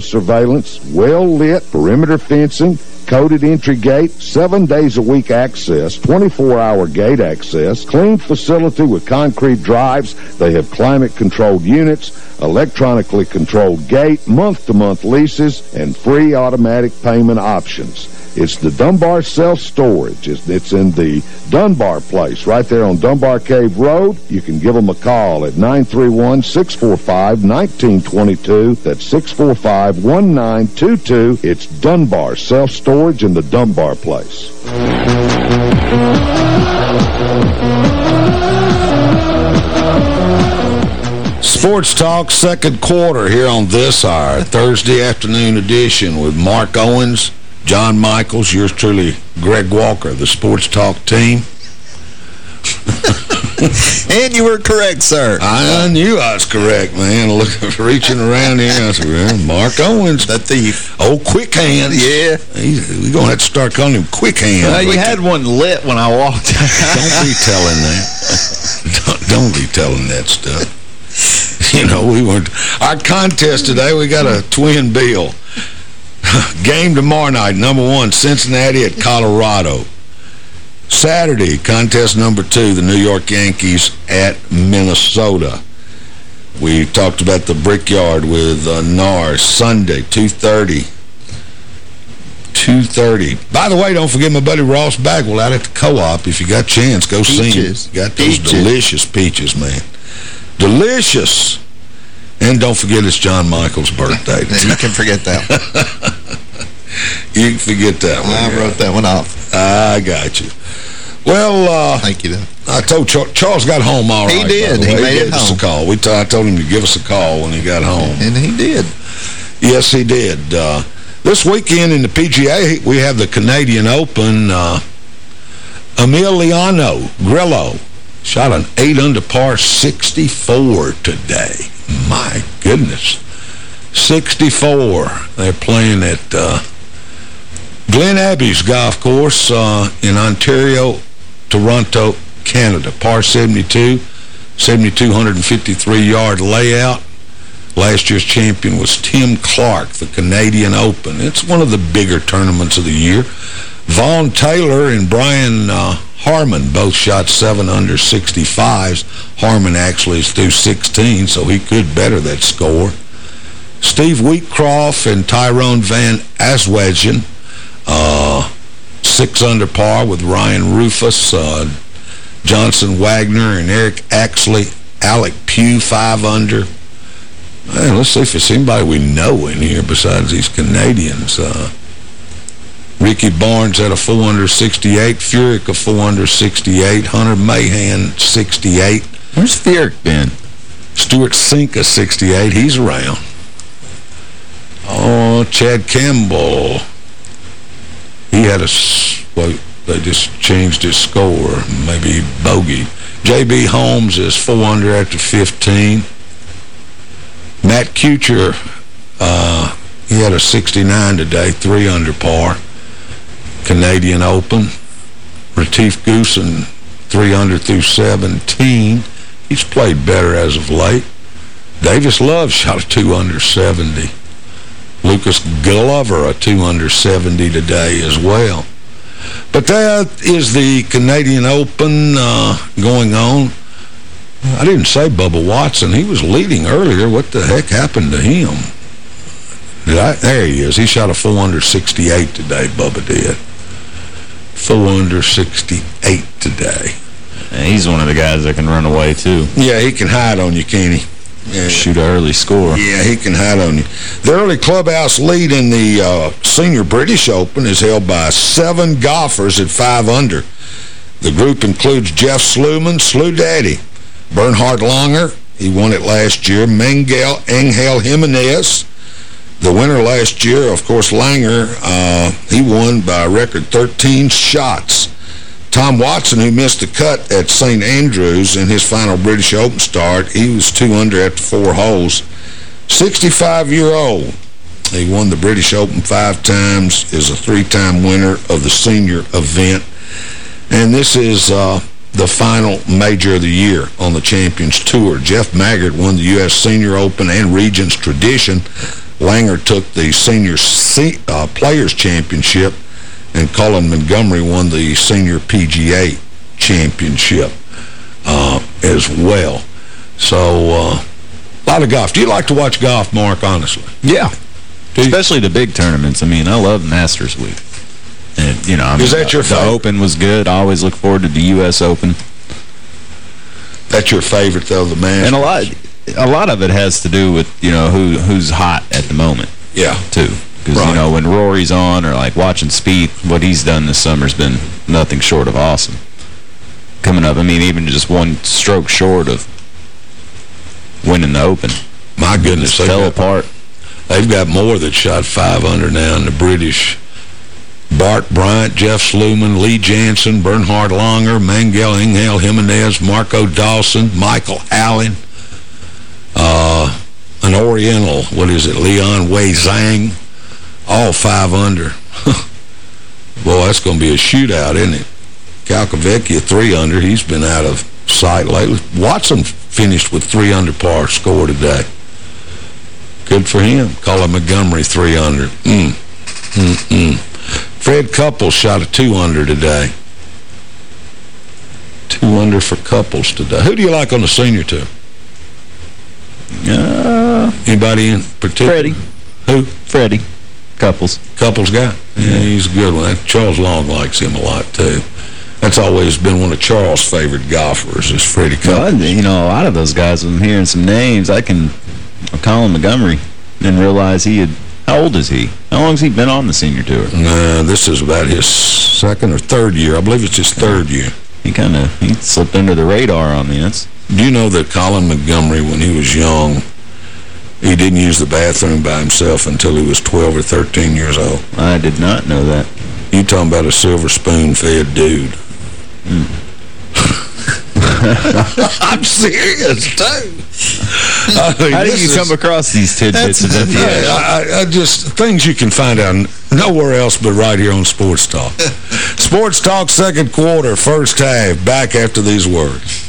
surveillance, well-lit, perimeter fencing, coded entry gate, seven days a week access, 24-hour gate access, clean facility with concrete drives. They have climate-controlled units, electronically controlled gate, month-to-month leases, and free automatic payment options. It's the Dunbar Self-Storage. It's, it's in the Dunbar Place right there on Dunbar Cave Road. You can give them a call at 931-645-1922. That's 645-1922. It's Dunbar Self-Storage in the Dunbar Place. Sports Talk second quarter here on this our Thursday afternoon edition with Mark Owens, John Michaels, yours truly, Greg Walker, the Sports Talk team. and you were correct, sir. I knew I was correct, man. Look, reaching around here, I said, well, Mark Owens. The thief. Oh, Quick Hands. Yeah. We're going to have to start calling him Quick Hands. Well, you had one lit when I walked Don't be telling that. don't, don't be telling that stuff. You know, we weren't... Our contest today, we got a twin bill. Game tomorrow night, number one, Cincinnati at Colorado. Saturday, contest number two, the New York Yankees at Minnesota. We talked about the Brickyard with uh, NAR Sunday, 2.30. 2.30. By the way, don't forget my buddy Ross Bagwell out at the Co-op. If you got a chance, go Peaches. see him. Got those Peaches. delicious peaches, man. Delicious. And don't forget it's John Michael's birthday. you can forget that you can forget that one. I wrote that one off. I got you. Well, uh, Thank you, though. I told Charles, Charles got home all He right. did. by the He way. made it gave us home. a call. We I told him to give us a call when he got home. And he did. Yes, he did. Uh, this weekend in the PGA, we have the Canadian Open. Uh, Emiliano Grillo shot an 8 under par 64 today. My goodness. 64. They're playing at uh, Glen Abbey's golf course uh, in Ontario, Toronto, Canada. Par 72, 7,253-yard layout. Last year's champion was Tim Clark, the Canadian Open. It's one of the bigger tournaments of the year. Vaughn Taylor and Brian uh, Harmon both shot 7 under 65s. Harmon actually is through 16, so he could better that score. Steve Wheatcroft and Tyrone Van Aswegen, uh, 6 under par with Ryan Rufus, uh, Johnson Wagner, and Eric Axley. Alec Pugh, 5 under. Man, let's see if there's anybody we know in here besides these Canadians. Uh, Ricky Barnes at a 468, Furyk a 468, Hunter Mahan 68. Where's Furyk been? Stuart Sinka 68, he's around. Oh, Chad Campbell. He had a, well, they just changed his score, maybe he bogeyed. J.B. Holmes is 4 under after 15. Matt Kuchar, uh, he had a 69 today, 3 under par. Canadian Open. Retief Goosen, 3 under through 17. He's played better as of late. Davis Love shot a 2 under 70. Lucas Glover, a 2 under 70 today as well. But that is the Canadian Open uh, going on. I didn't say Bubba Watson. He was leading earlier. What the heck happened to him? I? There he is. He shot a 4 under 68 today, Bubba did. 4 under 68 today. And he's one of the guys that can run away, too. Yeah, he can hide on you, can't he? Yeah. Shoot an early score. Yeah, he can hide on you. The early clubhouse lead in the uh, Senior British Open is held by seven golfers at five under. The group includes Jeff Sluman, Slew Daddy, Bernhard Langer, he won it last year, Miguel Angel Jimenez, the winner last year, of course, Langer, uh, he won by a record 13 shots. Tom Watson, who missed the cut at St. Andrews in his final British Open start, he was two under after four holes. 65-year-old. He won the British Open five times, is a three-time winner of the senior event. And this is uh, the final major of the year on the Champions Tour. Jeff Maggert won the U.S. Senior Open and Regions Tradition. Langer took the Senior Se uh, Players Championship. And Colin Montgomerie won the Senior PGA Championship uh, as well. So, uh, a lot of golf. Do you like to watch golf, Mark, honestly? Yeah. Especially the big tournaments. I mean, I love Masters Week. And, you know, I mean, Is that your the favorite? Open was good. I always look forward to the U.S. Open. That's your favorite, though, the Masters? And a lot, a lot of it has to do with, you know, who who's hot at the moment. Yeah. Too. Because, Right. you know, when Rory's on or, like, watching Spieth, what he's done this summer's been nothing short of awesome. Coming up, I mean, even just one stroke short of winning the Open. My goodness. Just fell got- apart. They've got more that shot 500 now in the British. Bart Bryant, Jeff Sluman, Lee Janzen, Bernhard Langer, Mangel Ingel Jimenez, Marco Dawson, Michael Allen, uh, an Oriental, what is it, Leon Wei Zhang, all five under. Boy, that's going to be a shootout, isn't it? Calcavecchia, three under. He's been out of sight lately. Watson finished with three under par score today. Good for him. Colin Montgomerie, three under. Mm. Mm-mm. Fred Couples shot a two under today. Two under for Couples today. Who do you like on the senior tour? Uh, Anybody in particular? Freddie. Who? Freddie. Couples. Couples guy? Yeah, he's a good one. Charles Long likes him a lot, too. That's always been one of Charles' favorite golfers is Freddie Couples. Well, you know, a lot of those guys, I'm hearing some names. I can, Colin Montgomerie, didn't realize he had, how old is he? How long has he been on the senior tour? Nah, this is about his second or third year. I believe it's his third year. He kind of, he slipped under the radar on this. Do you know that Colin Montgomerie, when he was young, he didn't use the bathroom by himself until he was 12 or 13 years old? I did not know that. You talking about a silver spoon-fed dude. Hmm. I'm serious, too. I mean, How do you is- come across these tidbits of That's- information? I, I, I just, things you can find out nowhere else but right here on Sports Talk. Sports Talk second quarter, first half, back after these words.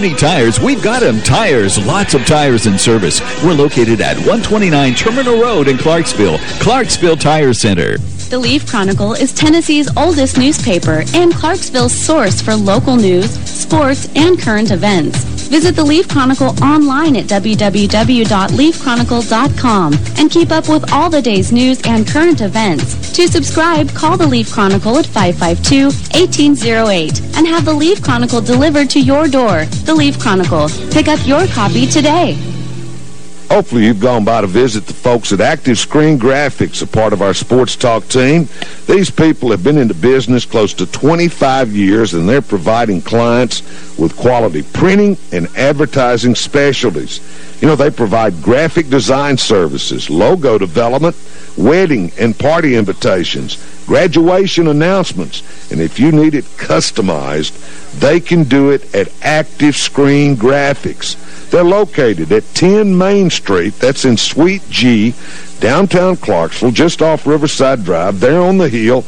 Need tires, we've got them. Tires, lots of tires in service. We're located at 129 Terminal Road in Clarksville. Clarksville Tire Center. The Leaf Chronicle is Tennessee's oldest newspaper and Clarksville's source for local news, sports, and current events. Visit the Leaf Chronicle online at www.leafchronicle.com and keep up with all the day's news and current events. To subscribe, call the Leaf Chronicle at 552-1808 and have the Leaf Chronicle delivered to your door. The Leaf Chronicle. Pick up your copy today. Hopefully you've gone by to visit the folks at Active Screen Graphics, a part of our Sports Talk team. These people have been into business close to 25 years, and they're providing clients with quality printing and advertising specialties. You know, they provide graphic design services, logo development, wedding and party invitations, graduation announcements, and if you need it customized, they can do it at Active Screen Graphics. They're located at 10 Main Street, that's in Suite G, downtown Clarksville, just off Riverside Drive. They're on the hill,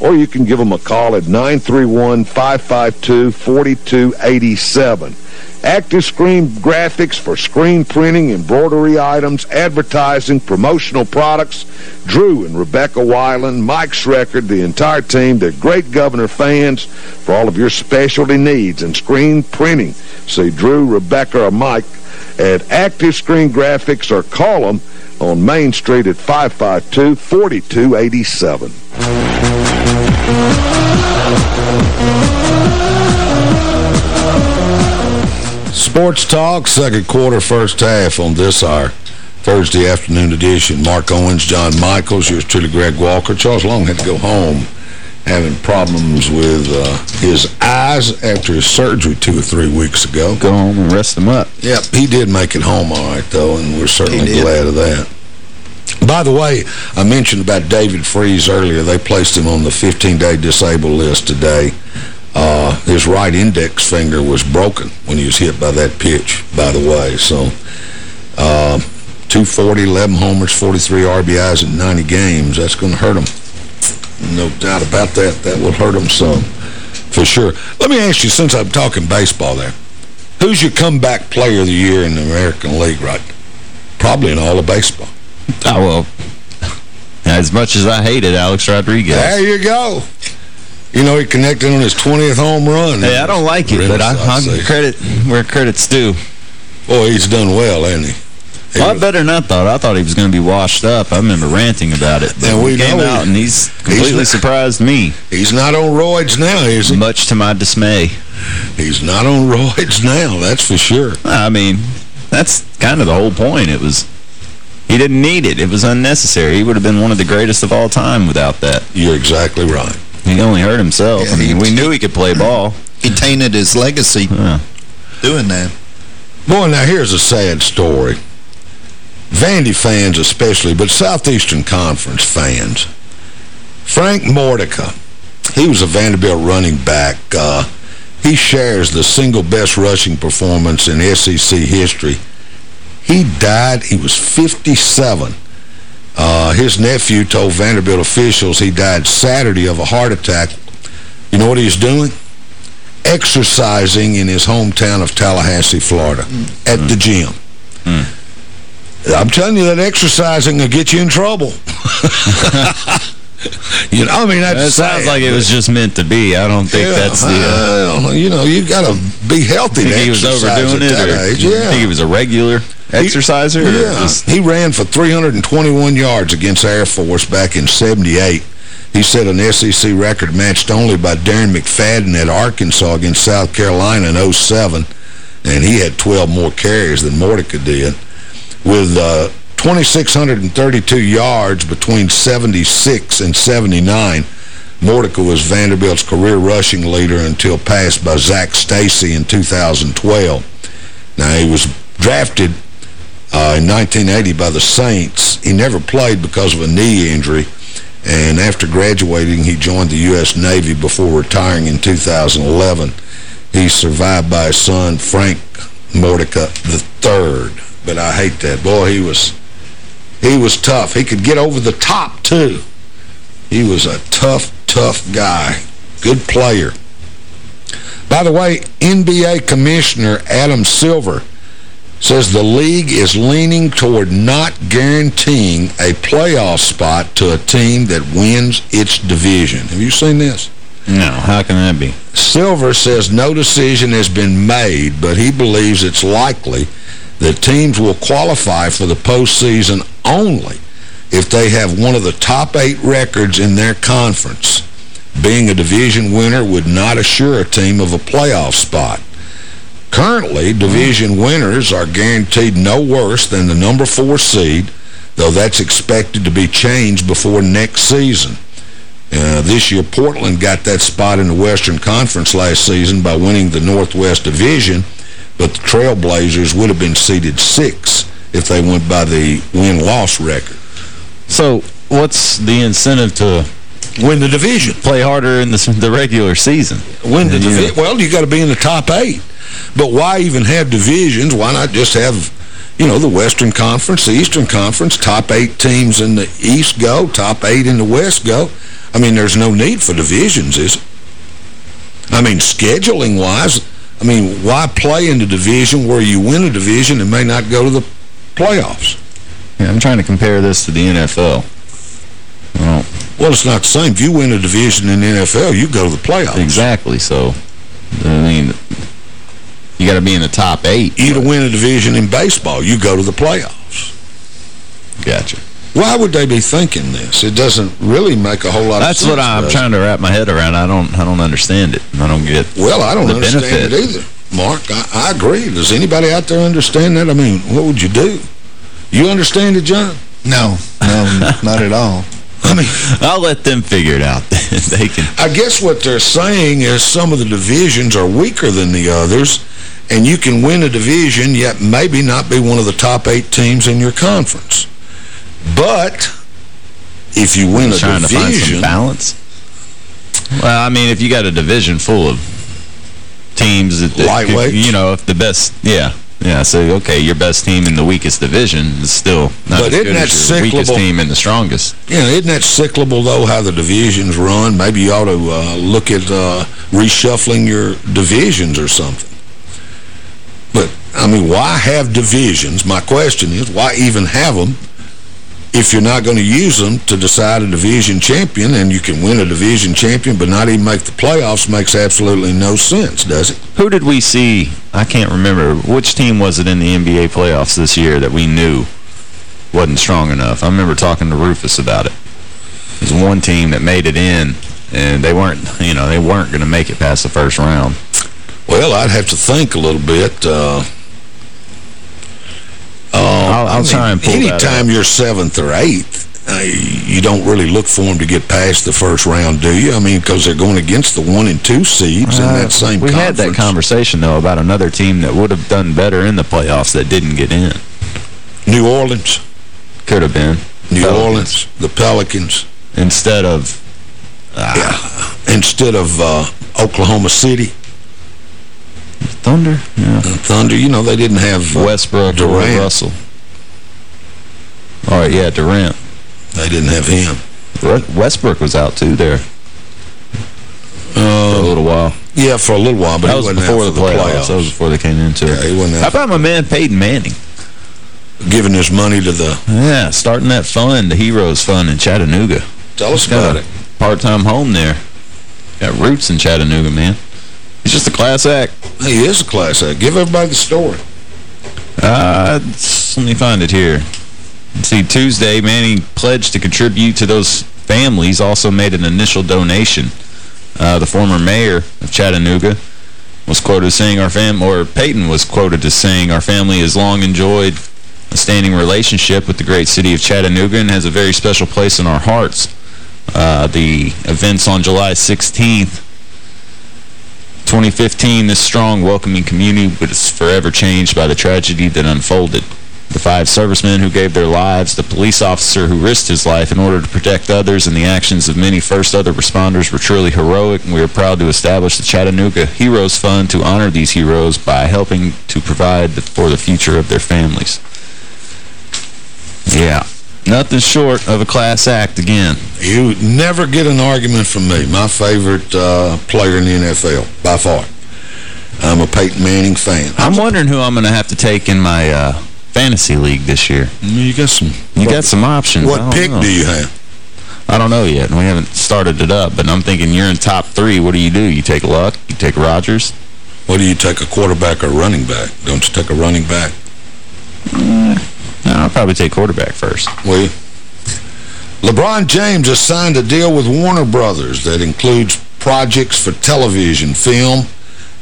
or you can give them a call at 931-552-4287. Active Screen Graphics for screen printing, embroidery items, advertising, promotional products. Drew and Rebecca Weiland, Mike Schreckard, the entire team, they're great Governor fans for all of your specialty needs and screen printing. See Drew, Rebecca, or Mike at Active Screen Graphics or call them on Main Street at 552-4287. Sports Talk, second quarter, first half on this hour. Thursday afternoon edition. Mark Owens, John Michaels, yours truly, Greg Walker. Charles Long had to go home having problems with uh, his eyes after his surgery two or three weeks ago. Go home and rest them up. Yep, he did make it home all right, though, and we're certainly glad of that. By the way, I mentioned about David Freese earlier. They placed him on the 15-day disabled list today. Uh, his right index finger was broken when he was hit by that pitch, by the way. So, uh, 240, 11 homers, 43 RBIs in 90 games. That's going to hurt him. No doubt about that. That will hurt him some, for sure. Let me ask you, since I'm talking baseball there, who's your comeback player of the year in the American League right Probably in all of baseball. Oh, well, as much as I hated Alex Rodriguez. There you go. You know, he connected on his 20th home run. Hey, I don't like it, but I, I'll credit where credit's due. Boy, he's done well, hasn't he? A lot better than I thought. I thought he was going to be washed up. I remember ranting about it. But And we he came know he- out, and he's completely not- surprised me. He's not on roids now, is he? Much to my dismay. He's not on roids now, that's for sure. I mean, that's kind of the whole point. It was... He didn't need it. It was unnecessary. He would have been one of the greatest of all time without that. You're exactly right. He only hurt himself. I mean, we knew he could play ball. He tainted his legacy doing that. Boy, now here's a sad story. Vandy fans especially, but Southeastern Conference fans. Frank Mordica, he was a Vanderbilt running back. Uh, he shares the single best rushing performance in SEC history. He died, he was 57. Uh, his nephew told Vanderbilt officials he died Saturday of a heart attack. You know what he was doing? Exercising in his hometown of Tallahassee, Florida, mm. at the mm. gym. Mm. I'm telling you, that exercising will get you in trouble. you know, I mean, that's That sounds like it was just meant to be. I don't think Yeah, that's the... Uh, you know, you got to be healthy think to he was overdoing it? that Or age. Yeah. think he was a regular exerciser? or Yeah. just- He ran for 321 yards against Air Force back in 78. He set an SEC record matched only by Darren McFadden at Arkansas against South Carolina in 07. And he had 12 more carries than Mordica did. With uh, 2,632 yards between 76 and 79, Mordica was Vanderbilt's career rushing leader until passed by Zac Stacy in 2012. Now, he was drafted uh, in 1980 by the Saints. He never played because of a knee injury, and after graduating, he joined the U.S. Navy before retiring in 2011. He's survived by his son, Frank Mordica III. But I hate that. Boy, he was he was tough. He could get over the top, too. He was a tough, tough guy. Good player. By the way, NBA Commissioner Adam Silver says the league is leaning toward not guaranteeing a playoff spot to a team that wins its division. Have you seen this? No, how can that be? Silver says no decision has been made, but he believes it's likely that teams will qualify for the postseason only if they have one of the top eight records in their conference. Being a division winner would not assure a team of a playoff spot. Currently, division winners are guaranteed no worse than the number four seed, though that's expected to be changed before next season. Uh, this year, Portland got that spot in the Western Conference last season by winning the Northwest Division, but the Trailblazers would have been seeded six if they went by the win-loss record. So, what's the incentive to win the division? Play harder in the, the regular season. Win the And, you know, division. Well, you got to be in the top eight. But why even have divisions? Why not just have, you know, the Western Conference, the Eastern Conference, top eight teams in the East go, top eight in the West go? I mean, there's no need for divisions, is it? I mean, scheduling-wise, I mean, why play in the division where you win a division and may not go to the playoffs? Yeah, I'm trying to compare this to the NFL. Well, Well, it's not the same. If you win a division in the NFL, you go to the playoffs. Exactly. So, I mean, you got to be in the top eight. You to win a division in baseball, you go to the playoffs. Gotcha. Why would they be thinking this? It doesn't really make a whole lot That's of sense. That's what I'm does trying to wrap my head around. I don't I don't understand it. I don't get Well, I don't the understand benefit. it either. Mark. I, I agree. Does anybody out there understand that? I mean, what would you do? You understand it, John? No, no, not at all. I mean, I'll let them figure it out. they can. I guess what they're saying is some of the divisions are weaker than the others, and you can win a division, yet maybe not be one of the top eight teams in your conference. But if you win a Trying to find some division... balance. Well, I mean, if you got a division full of teams that, could- you know, if the best, yeah, yeah. So okay, your best team in the weakest division is still not But as isn't good that as your weakest team in the strongest. Yeah, isn't that cyclable, though, how the divisions run? Maybe you ought to uh, look at uh, reshuffling your divisions or something. But, I mean, why have divisions? My question is, why even have them if you're not going to use them to decide a division champion and you can win a division champion but not even make the playoffs makes absolutely no sense, does it? Who did we see? I can't remember. Which team was it in the NBA playoffs this year that we knew wasn't strong enough? I remember talking to Rufus about it. There's one team that made it in, and they weren't, you know, they weren't going to make it past the first round. Well, I'd have to think a little bit. Uh, I'll- I'll I mean, try and pull that Anytime you're seventh or eighth, uh, you don't really look for them to get past the first round, do you? I mean, because they're going against the one and two seeds in Uh, that same we had that conversation, though, about another team that would have done better in the playoffs that didn't get in. New Orleans. Could have been. New Pelicans. Orleans, the Pelicans. Instead of... yeah. Instead of uh, Oklahoma City. Thunder? Yeah. Thunder, you know, they didn't have uh, Westbrook or Durant. Russell. All right, yeah, Durant. They didn't have him. Westbrook was out, too, there. for a little while. Yeah, for a little while, but that he was wasn't before the the playoffs. playoffs. That was before they came into it. Yeah, he wasn't How about my man Peyton Manning? giving his money to the... Yeah, starting that fund, the Heroes Fund in Chattanooga. Tell us about it. Part-time home there. Got roots in Chattanooga, man. He's just a class act. He is a class act. Give everybody the story. Uh, let me find it here. See, Tuesday, Manning pledged to contribute to those families, also made an initial donation. Uh, the former mayor of Chattanooga was quoted as saying, our fam or Peyton was quoted as saying, our family has long enjoyed a standing relationship with the great city of Chattanooga and has a very special place in our hearts. Uh, the events on July 16th 2015, this strong, welcoming community was forever changed by the tragedy that unfolded. The five servicemen who gave their lives, the police officer who risked his life in order to protect others, and the actions of many first other responders were truly heroic, and we are proud to establish the Chattanooga Heroes Fund to honor these heroes by helping to provide for the future of their families. Yeah, nothing short of a class act again. You never get an argument from me. My favorite uh, player in the NFL, by far. I'm a Peyton Manning fan. I'm wondering who I'm going to have to take in my uh, fantasy league this year. You got some. You got some options. What pick know. do you have? I don't know yet. We haven't started it up, but I'm thinking you're in top three. What do you do? You take Luck? You take Rodgers? What do you take, a quarterback or running back? Don't you take a running back? Uh, no, I'll probably take quarterback first. Will you? LeBron James has signed a deal with Warner Brothers that includes projects for television, film,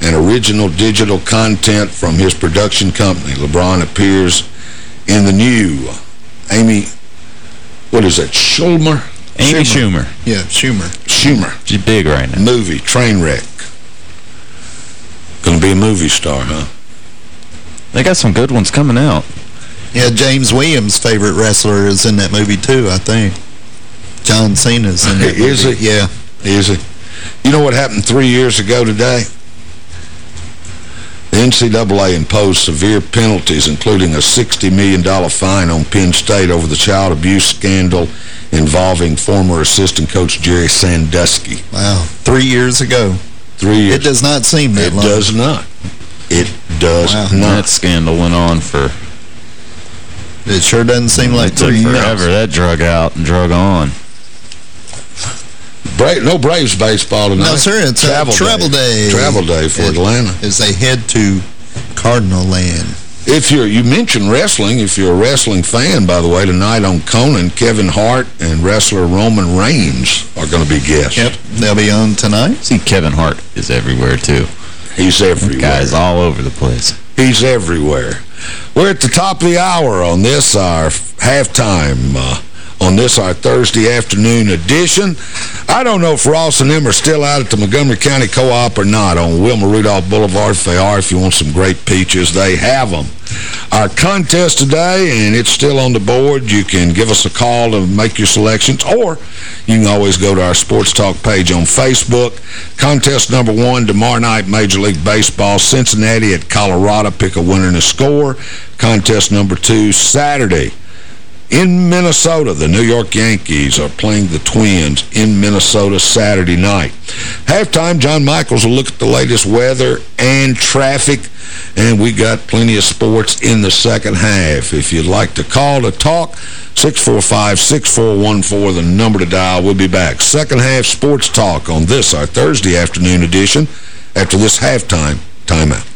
and original digital content from his production company. LeBron appears in the new Amy, what is that, Schulmer? Amy Schumer. Yeah, Schumer. Schumer. She's big right now. Movie, Trainwreck. Gonna be a movie star, huh? They got some good ones coming out. Yeah, James Williams' favorite wrestler is in that movie, too, I think. John Cena's in that movie. Is it? Yeah. Is it? You know what happened three years ago today? The NCAA imposed severe penalties, including a $60 million fine on Penn State over the child abuse scandal involving former assistant coach Jerry Sandusky. Wow. Three years ago. Three years. It does not seem that It long. does not. It does Wow. That scandal went on for It sure doesn't seem like it took three forever. years. That drug out and drug on. Bra no Braves baseball tonight. No, sir, it's travel, travel day. Travel day for As- Atlanta. As they head to Cardinal Land. If you're, you mentioned wrestling, if you're a wrestling fan, by the way, tonight on Conan, Kevin Hart and wrestler Roman Reigns are going to be guests. Yep. They'll be on tonight. See, Kevin Hart is everywhere, too. He's everywhere. Guy's all over the place. He's everywhere. We're at the top of the hour on this, our halftime uh, on this, our Thursday afternoon edition. I don't know if Ross and them are still out at the Montgomery County Co-op or not on Wilma Rudolph Boulevard. If they are, if you want some great peaches, they have them. Our contest today, and it's still on the board. You can give us a call to make your selections, or you can always go to our Sports Talk page on Facebook. Contest number one, tomorrow night, Major League Baseball, Cincinnati at Colorado. Pick a winner and a score. Contest number two, Saturday, in Minnesota, the New York Yankees are playing the Twins in Minnesota Saturday night. Halftime, John Michaels will look at the latest weather and traffic, and we got plenty of sports in the second half. If you'd like to call to talk, 645-6414, the number to dial. We'll be back. Second half sports talk on this, our Thursday afternoon edition, after this halftime timeout.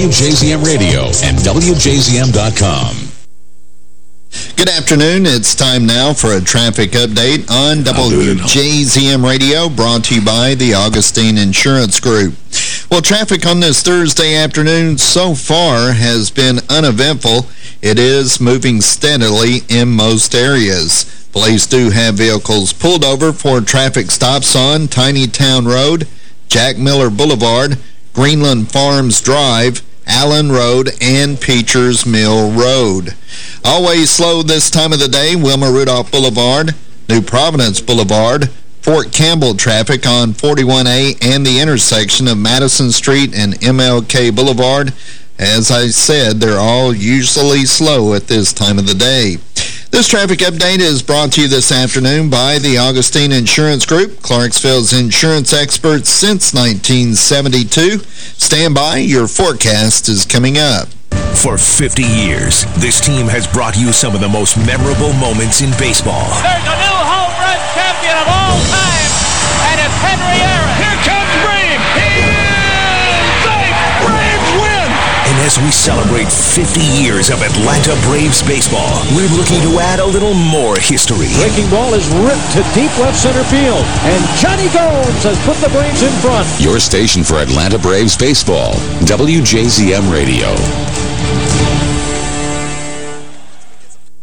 Radio and WJZM.com. Good afternoon. It's time now for a traffic update on WJZM Radio, brought to you by the Augustine Insurance Group. Well, traffic on this Thursday afternoon so far has been uneventful. It is moving steadily in most areas. Police do have vehicles pulled over for traffic stops on Tiny Town Road, Jack Miller Boulevard, Greenland Farms Drive, Allen Road, and Peachers Mill Road. Always slow this time of the day, Wilma Rudolph Boulevard, New Providence Boulevard, Fort Campbell traffic on 41A and the intersection of Madison Street and MLK Boulevard. As I said, they're all usually slow at this time of the day. This traffic update is brought to you this afternoon by the Augustine Insurance Group, Clarksville's insurance experts since 1972. Stand by, your forecast is coming up. For 50 years, this team has brought you some of the most memorable moments in baseball. There's a new home run champion of all time, and it's Henry Aaron. Here comes as we celebrate 50 years of Atlanta Braves baseball, we're looking to add a little more history. Breaking ball is ripped to deep left center field, and Johnny Gomes has put the Braves in front. Your station for Atlanta Braves baseball, WJZM Radio.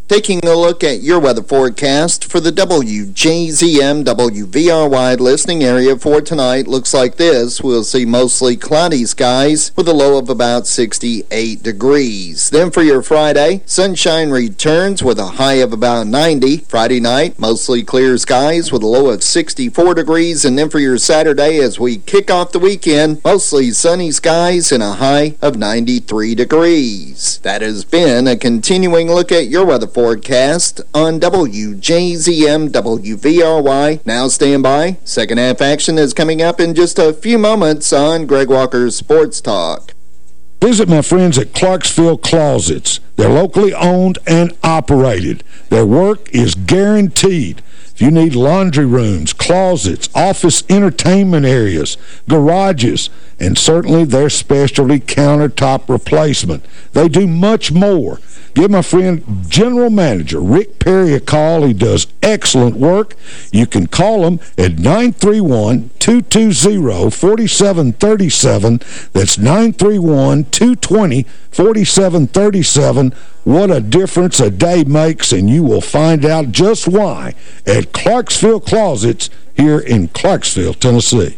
Taking a look at your weather forecast for the WJZM WVRY listening area for tonight looks like this. We'll see mostly cloudy skies with a low of about 68 degrees. Then for your Friday, sunshine returns with a high of about 90. Friday night, mostly clear skies with a low of 64 degrees. And then for your Saturday, as we kick off the weekend, mostly sunny skies and a high of 93 degrees. That has been a continuing look at your weather forecast on WJZM WVRY. Now stand by. Second half action is coming up in just a few moments on Greg Walker's Sports Talk. Visit my friends at Clarksville Closets. They're locally owned and operated. Their work is guaranteed. If you need laundry rooms, closets, office entertainment areas, garages, and certainly their specialty countertop replacement, they do much more. Give my friend General Manager Rick Perry a call. He does excellent work. You can call him at 931-220-4737. That's 931-220-4737. What a difference a day makes, and you will find out just why at Clarksville Closets here in Clarksville, Tennessee.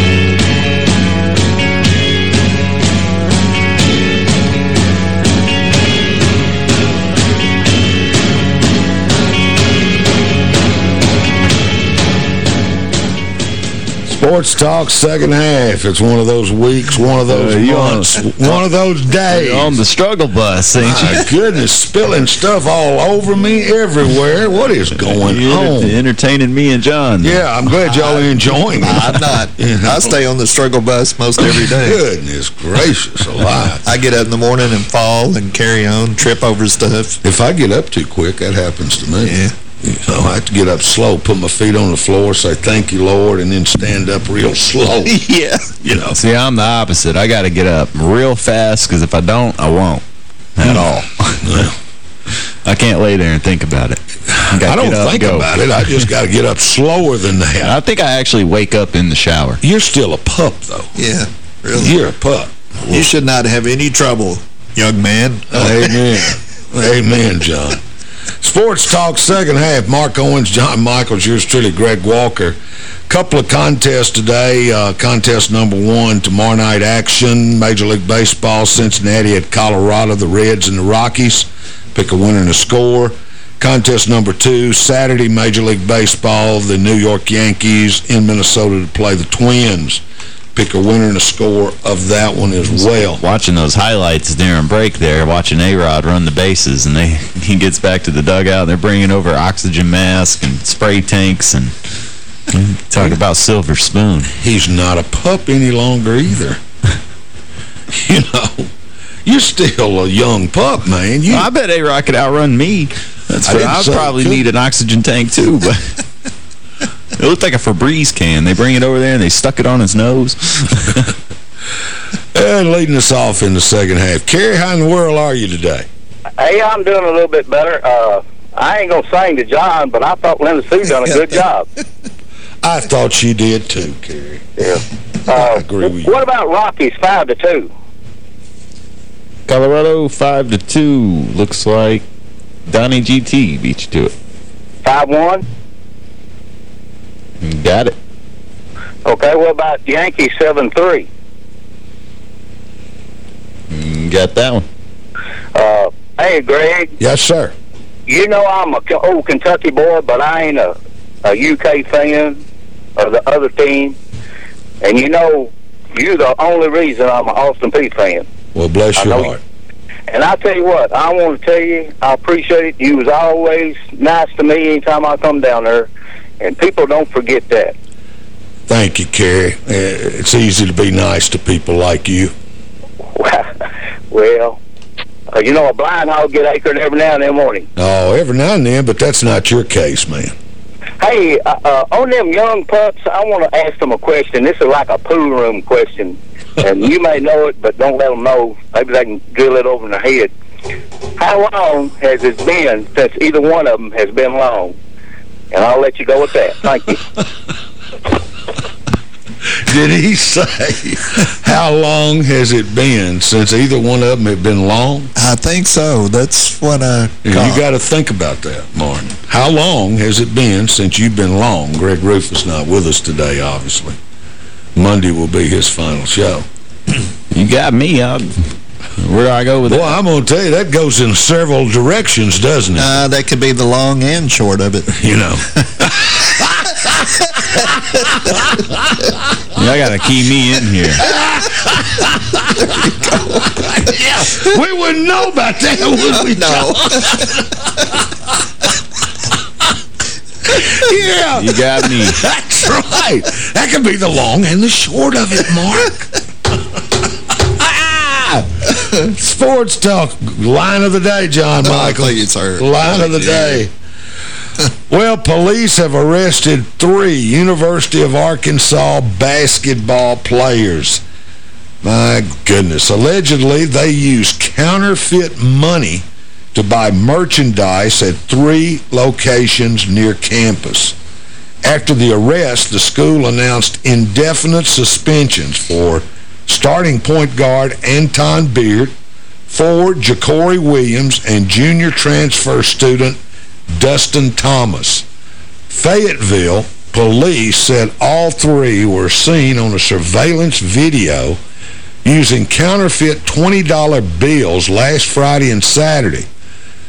Sports Talk second half. It's one of those weeks, one of those Uh, months, on- one of those days. You're on the struggle bus, ain't you? My goodness, spilling stuff all over me everywhere. What is going You're on? entertaining me and John. Yeah, I'm glad y'all are enjoying it. I'm not. I stay on the struggle bus most every day. Goodness gracious alive. I get up in the morning and fall and carry on, trip over stuff. If I get up too quick, that happens to me. Yeah. So I have to get up slow, put my feet on the floor, say thank you, Lord, and then stand up real slow. yeah. You know. See, I'm the opposite. I got to get up real fast because if I don't, I won't at mm. all. Well, I can't lay there and think about it. I gotta don't up, think go. about it. I just got to get up slower than that. I think I actually wake up in the shower. You're still a pup, though. Yeah, really. You're a pup. You should not have any trouble, young man. Amen. Amen, John. Sports Talk second half. Mark Owens, John Michaels, yours truly, Greg Walker. Couple of contests today. Uh, contest number one, tomorrow night action. Major League Baseball, Cincinnati at Colorado, the Reds and the Rockies. Pick a winner and a score. Contest number two, Saturday, Major League Baseball, the New York Yankees in Minnesota to play the Twins. Pick a winner and a score of that one as well. Watching those highlights during break there, watching A-Rod run the bases, and they he gets back to the dugout, and they're bringing over oxygen masks and spray tanks, and mm-hmm. talk about silver spoon. He's not a pup any longer either. you know, you're still a young pup, man. You, I bet A-Rod could outrun me. That's I I I'd probably need an oxygen tank, too, but... It looked like a Febreze can. They bring it over there and they stuck it on his nose. and leading us off in the second half. Kerry, how in the world are you today? Hey, I'm doing a little bit better. Uh, I ain't going to sing to John, but I thought Linda Sue done a good job. I thought she did too, Kerry. Yeah. Uh, I agree with you. What about Rockies 5 to 2? Colorado 5 to 2. Looks like Donnie GT beat you to it. 5 1? Got it. Okay, what about Yankee 7-3? Got that one. Uh, hey, Greg. Yes, sir. You know I'm a old Kentucky boy, but I ain't a, a UK fan of the other team. And you know, you're the only reason I'm an Austin Peay fan. Well, bless your heart. And I tell you what, I want to tell you, I appreciate it. You was always nice to me anytime I come down there and people don't forget that. Thank you, Kerry. Uh, it's easy to be nice to people like you. Well, uh, you know, a blind hog get acred every now and then, morning. Oh, every now and then, but that's not your case, man. Hey, uh, uh, on them young pups, I want to ask them a question. This is like a pool room question, and you may know it, but don't let them know. Maybe they can drill it over in their head. How long has it been since either one of them has been long? And I'll let you go with that. Thank you. Did he say how long has it been since either one of them have been long? I think so. That's what I You got to think about that, Martin. How long has it been since you've been long? Greg Rufus not with us today, obviously. Monday will be his final show. You got me. I, where do I go with Well, that? I'm going to tell you, that goes in several directions, doesn't it? Uh, that could be the long and short of it. you know. Y'all got to key me in here. we wouldn't know about that, would we? No. yeah. You got me. That's right. That could be the long and the short of it, Mark. Sports talk. Line of the day, John Michael. please, sir. Line of the day. well, police have arrested three University of Arkansas basketball players. My goodness. Allegedly, they used counterfeit money to buy merchandise at three locations near campus. After the arrest, the school announced indefinite suspensions for starting point guard Anton Beard, forward Ja'Cory Williams, and junior transfer student Dustin Thomas. Fayetteville police said all three were seen on a surveillance video using counterfeit $20 bills last Friday and Saturday.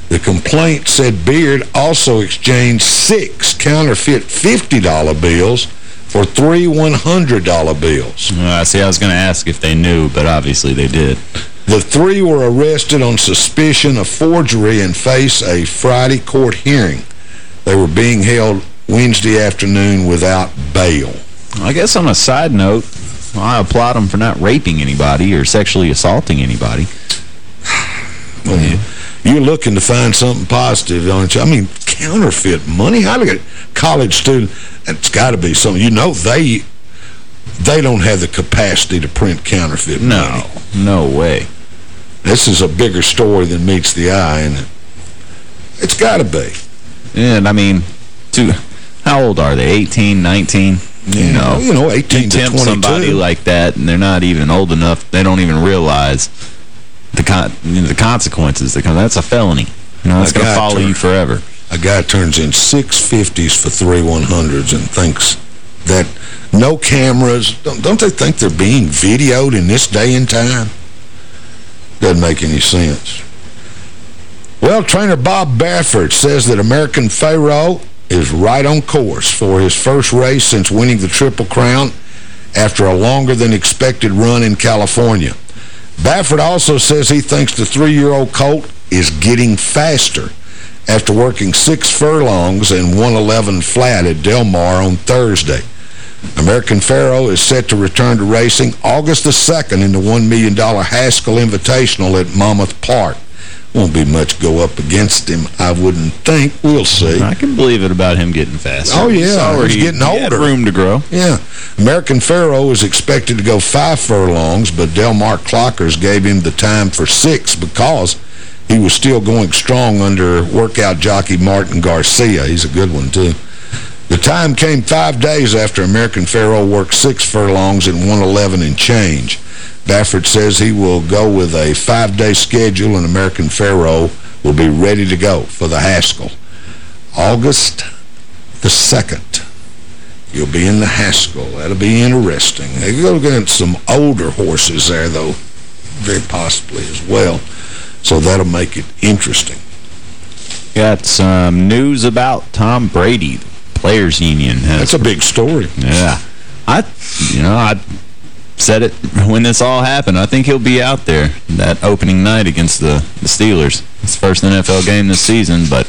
The complaint said Beard also exchanged six counterfeit $50 bills for three $100 bills. Uh, see, I was going to ask if they knew, but obviously they did. The three were arrested on suspicion of forgery and face a Friday court hearing. They were being held Wednesday afternoon without bail. I guess on a side note, I applaud them for not raping anybody or sexually assaulting anybody. Well, you're looking to find something positive, aren't you? I mean, counterfeit money. I look at college student. It's got to be something. You know, they they don't have the capacity to print counterfeit no, money. No way. This is a bigger story than meets the eye, and it? It's got to be. And, I mean, to, how old are they? 18, 19? Yeah, you know, you know 18 you to 22. somebody like that, and they're not even old enough. They don't even realize the con you know, the consequences. That come. That's a felony. You know, it's A going to follow you forever. A guy turns in 650s for three 100s and thinks that no cameras, don't, don't they think they're being videoed in this day and time? Doesn't make any sense. Well, trainer Bob Baffert says that American Pharoah is right on course for his first race since winning the Triple Crown after a longer-than-expected run in California. Baffert also says he thinks the three-year-old colt is getting faster after working six furlongs and 111 flat at Del Mar on Thursday. American Pharaoh is set to return to racing August the 2nd in the $1 million Haskell Invitational at Monmouth Park. Won't be much go up against him, I wouldn't think. We'll see. I can believe it about him getting faster. Oh, yeah. He's he- getting he older. room to grow. Yeah. American Pharoah is expected to go five furlongs, but Del Mar Clockers gave him the time for six because he was still going strong under workout jockey Martin Garcia. He's a good one, too. The time came five days after American Pharoah worked six furlongs and 111 and change. Baffert says he will go with a five-day schedule and American Pharoah will be ready to go for the Haskell. August the 2nd. You'll be in the Haskell. That'll be interesting. They're going to get some older horses there, though, very possibly as well. So that'll make it interesting. Got some news about Tom Brady. The Players Union has... That's a big story. Yeah. I, you know, I said it when this all happened. I think he'll be out there that opening night against the, the Steelers. It's the first NFL game this season, but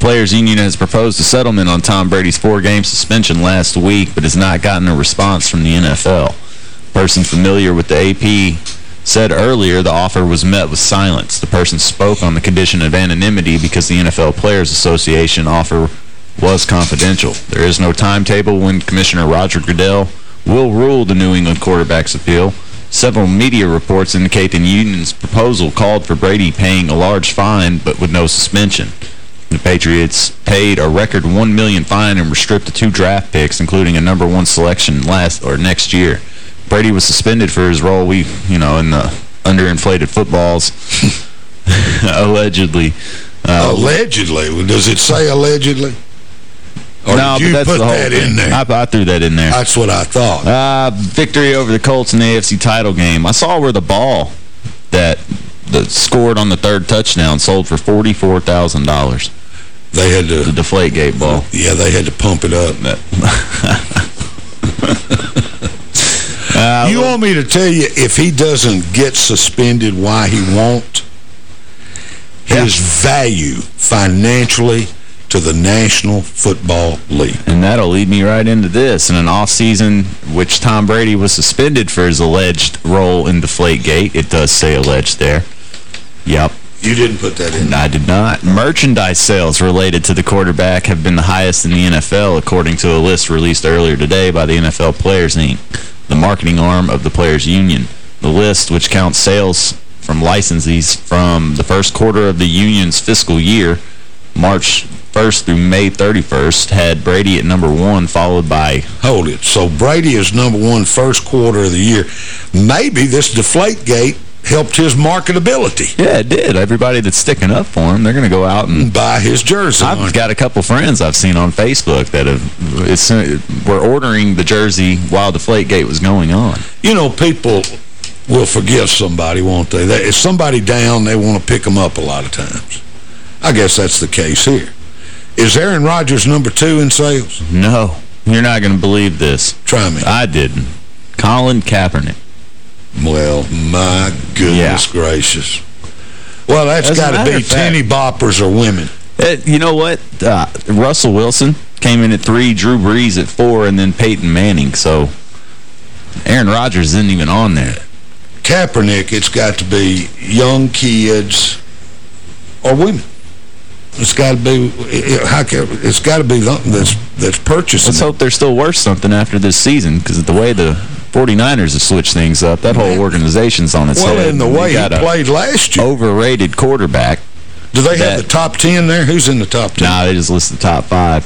Players Union has proposed a settlement on Tom Brady's four-game suspension last week, but has not gotten a response from the NFL. A Person familiar with the AP said earlier the offer was met with silence. The person spoke on the condition of anonymity because the NFL Players Association offer was confidential. There is no timetable when Commissioner Roger Goodell will rule the New England quarterback's appeal. Several media reports indicate the union's proposal called for Brady paying a large fine but with no suspension. The Patriots paid a record 1 million fine and were stripped of two draft picks, including a number one selection last or next year. Brady was suspended for his role, we, you know, in the underinflated footballs, allegedly. Uh, allegedly? Does it say allegedly? Or no, did you that's put that thing. in there? I, I threw that in there. That's what I thought. Uh, victory over the Colts in the AFC title game. I saw where the ball that that scored on the third touchdown sold for $44,000. They had to... The deflate gate ball. Yeah, they had to pump it up. Uh, you want me to tell you if he doesn't get suspended why he won't? His value financially to the National Football League. And that'll lead me right into this. In an off-season which Tom Brady was suspended for his alleged role in Deflategate, it does say alleged there. Yep. You didn't put that in. I did not. Merchandise sales related to the quarterback have been the highest in the NFL, according to a list released earlier today by the NFL Players Inc., the marketing arm of the Players Union. The list, which counts sales from licensees from the first quarter of the union's fiscal year, March 1st through May 31st, had Brady at number one, followed by... Hold it. So Brady is number one first quarter of the year. Maybe this deflate gate helped his marketability. Yeah, it did. Everybody that's sticking up for him, they're going to go out and... Buy his jersey. I've got a couple friends I've seen on Facebook that have were ordering the jersey while deflate gate was going on. You know, people will forgive somebody, won't they? they if somebody down, they want to pick them up a lot of times. I guess that's the case here. Is Aaron Rodgers number two in sales? No. You're not going to believe this. Try me. I didn't. Colin Kaepernick. Well, my goodness Yeah. gracious. Well, that's got to be fact- tenny boppers or women. Uh, you know what? Uh, Russell Wilson came in at three, Drew Brees at four, and then Peyton Manning. So Aaron Rodgers isn't even on there. Kaepernick, it's got to be young kids or women. It's got to be, it, how can- it's got to be something that's, that's purchasing. Let's hope they're still worth something after this season, because the way the 49ers have switched things up, that whole organization's on its Well, head. and the way he played last year. Overrated quarterback. Do they that- have the top 10 there? Who's in the top 10? Nah, they just list the top five.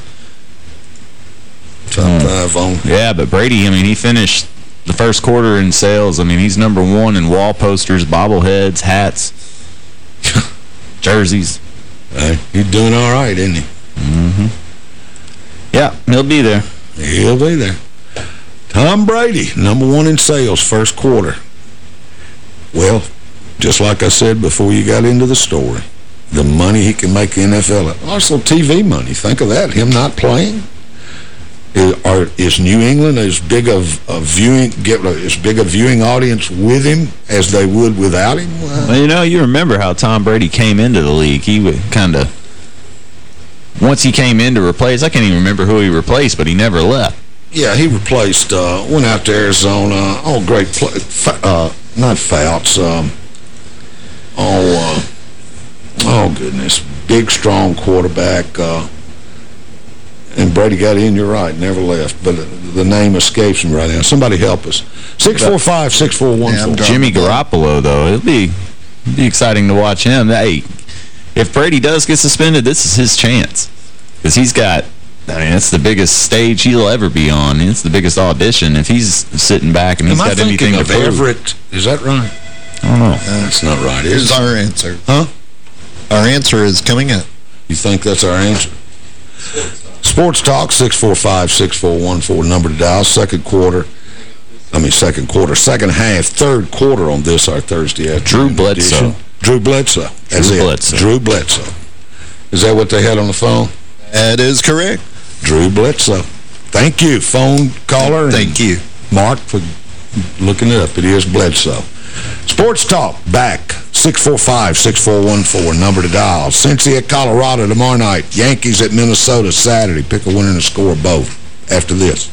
Top hmm. five on. Yeah, but Brady, I mean, he finished the first quarter in sales. I mean, he's number one in wall posters, bobbleheads, hats, jerseys. Hey, he's doing all right, isn't he? Mm-hmm. Yeah, he'll be there. He'll be there. Tom Brady, number one in sales, first quarter. Well, just like I said before you got into the story, the money he can make in the NFL. Also TV money. Think of that, him not playing. Is, are, is New England as big of a viewing get as big a viewing audience with him as they would without him? Well, you know, you remember how Tom Brady came into the league. He would kind of, once he came in to replace, I can't even remember who he replaced, but he never left. Yeah, he replaced, uh, went out to Arizona. Oh, great play. Uh, not Fouts. Um, oh, uh, oh, goodness. Big, strong quarterback. Uh, and Brady got in, you're right, never left. But uh, the name escapes me right now. Somebody help us. 645-6414. Jimmy Garoppolo, though, it'll be, it'll be exciting to watch him. Hey, if Brady does get suspended, this is his chance. Because he's got, I mean, it's the biggest stage he'll ever be on. It's the biggest audition. If he's sitting back and he's Am got anything to of prove. Everett? Is that right? I don't know. That's not right. Here's Is it? our answer. Huh? Our answer is coming up. You think that's our answer? Sports Talk, 645-6414, number to dial. Second quarter, I mean second quarter, second half, third quarter on this, our Thursday afternoon Drew Bledsoe. edition. Drew Bledsoe. That's Drew it. Bledsoe. Drew Bledsoe. Is that what they had on the phone? That is correct. Drew Bledsoe. Thank you, phone caller. Thank you. Mark, for looking it up. It is Bledsoe. Sports Talk, back. 645-6414, number to dial. Cincy at Colorado tomorrow night. Yankees at Minnesota Saturday. Pick a winner and a score both after this.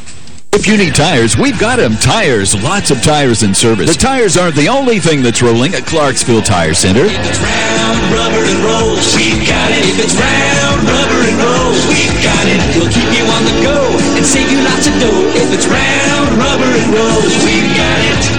If you need tires, we've got them. Tires, lots of tires in service. The tires aren't the only thing that's rolling at Clarksville Tire Center. If it's round, rubber, and rolls, we've got it. If it's round, rubber, and rolls, we've got it. We'll keep you on the go and save you lots of dough. If it's round, rubber, and rolls, we've got it.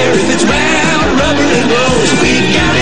buyer. If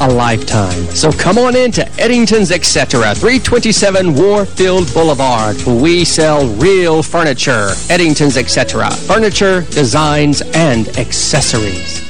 a lifetime. So come on in to Eddington's Etc. 327 Warfield Boulevard. We sell real furniture. Eddington's Etc. Furniture, designs, and accessories.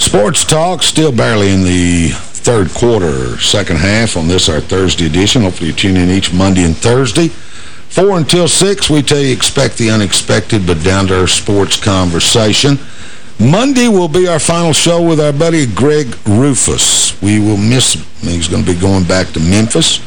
Sports Talk, still barely in the third quarter, second half on this, our Thursday edition. Hopefully you tune in each Monday and Thursday. Four until six, we tell you expect the unexpected, but down-to-earth sports conversation. Monday will be our final show with our buddy Greg Rufus. We will miss him. He's going to be going back to Memphis.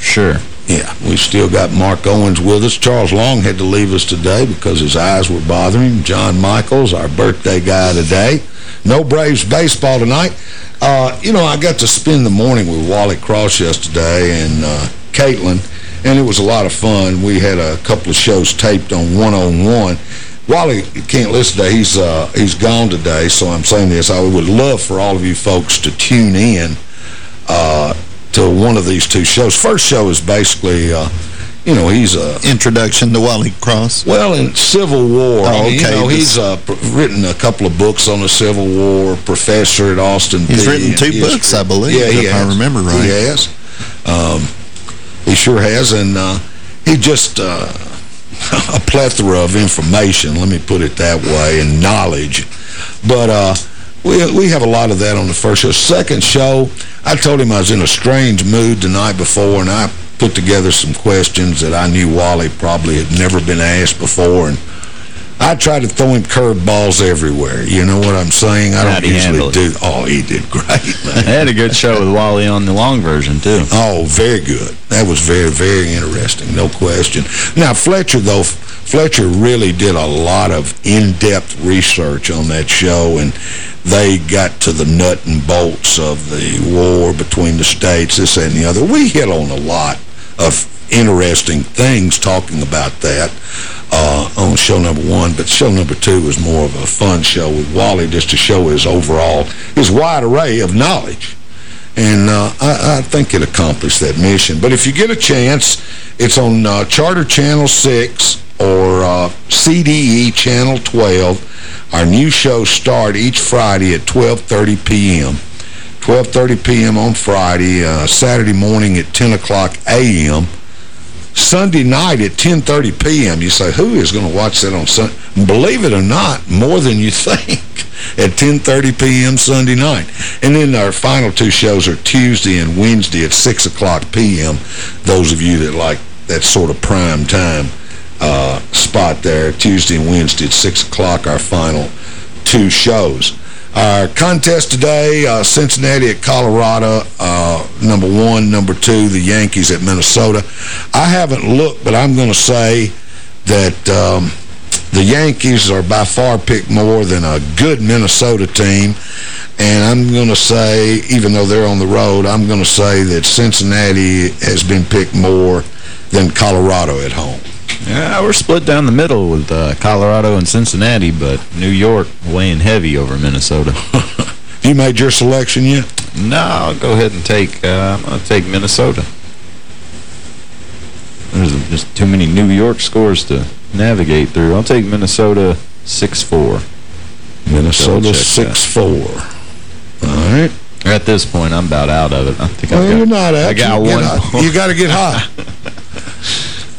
sure. Yeah, we still got Mark Owens with us. Charles Long had to leave us today because his eyes were bothering him. John Michaels, our birthday guy today. No Braves baseball tonight. Uh, you know, I got to spend the morning with Wally Cross yesterday and uh, Caitlin, and it was a lot of fun. We had a couple of shows taped on one-on-one. Wally can't listen today. He's, uh, he's gone today, so I'm saying this. I would love for all of you folks to tune in uh, to one of these two shows. First show is basically... Uh, you know, he's a... Introduction to Wally Cross? Well, in Civil War. Oh, okay. You know, he's uh, written a couple of books on the Civil War, professor at Austin He's Peay written two history. books, I believe, yeah, if I remember right. He has. Um, he sure has, and uh, he just... Uh, a plethora of information, let me put it that way, and knowledge. But uh, we, we have a lot of that on the first show. Second show, I told him I was in a strange mood the night before, and I put together some questions that I knew Wally probably had never been asked before, and I tried to throw him curveballs everywhere. You know what I'm saying? I How'd don't usually do. Oh, he did great, man. They had a good show with Wally on the long version, too. Oh, very good. That was very, very interesting, no question. Now, Fletcher, though, Fletcher really did a lot of in-depth research on that show, and they got to the nut and bolts of the war between the states, this and the other. We hit on a lot of interesting things talking about that uh, on show number one, but show number two was more of a fun show with Wally just to show his overall, his wide array of knowledge. And uh, I, I think it accomplished that mission. But if you get a chance, it's on uh, Charter Channel 6 or uh, CDE Channel 12. Our new shows start each Friday at 12.30 p.m. 12.30 p.m. on Friday, uh, Saturday morning at 10 o'clock a.m., Sunday night at 10.30 p.m. You say, who is going to watch that on Sunday? Believe it or not, more than you think at 10.30 p.m. Sunday night. And then our final two shows are Tuesday and Wednesday at 6 o'clock p.m. Those of you that like that sort of prime time uh, spot there, Tuesday and Wednesday at 6 o'clock, our final two shows. Our contest today, uh, Cincinnati at Colorado, uh, number one. Number two, the Yankees at Minnesota. I haven't looked, but I'm going to say that um, the Yankees are by far picked more than a good Minnesota team. And I'm going to say, even though they're on the road, I'm going to say that Cincinnati has been picked more than Colorado at home. Yeah, we're split down the middle with uh, Colorado and Cincinnati, but New York weighing heavy over Minnesota. you made your selection yet? No, I'll go ahead and take, uh, I'm going to take Minnesota. There's just too many New York scores to navigate through. I'll take Minnesota 6-4. Minnesota Double check that. 6-4. All right. At this point, I'm about out of it. I think Well, I've got, you're not out. I got you one. You got to get hot.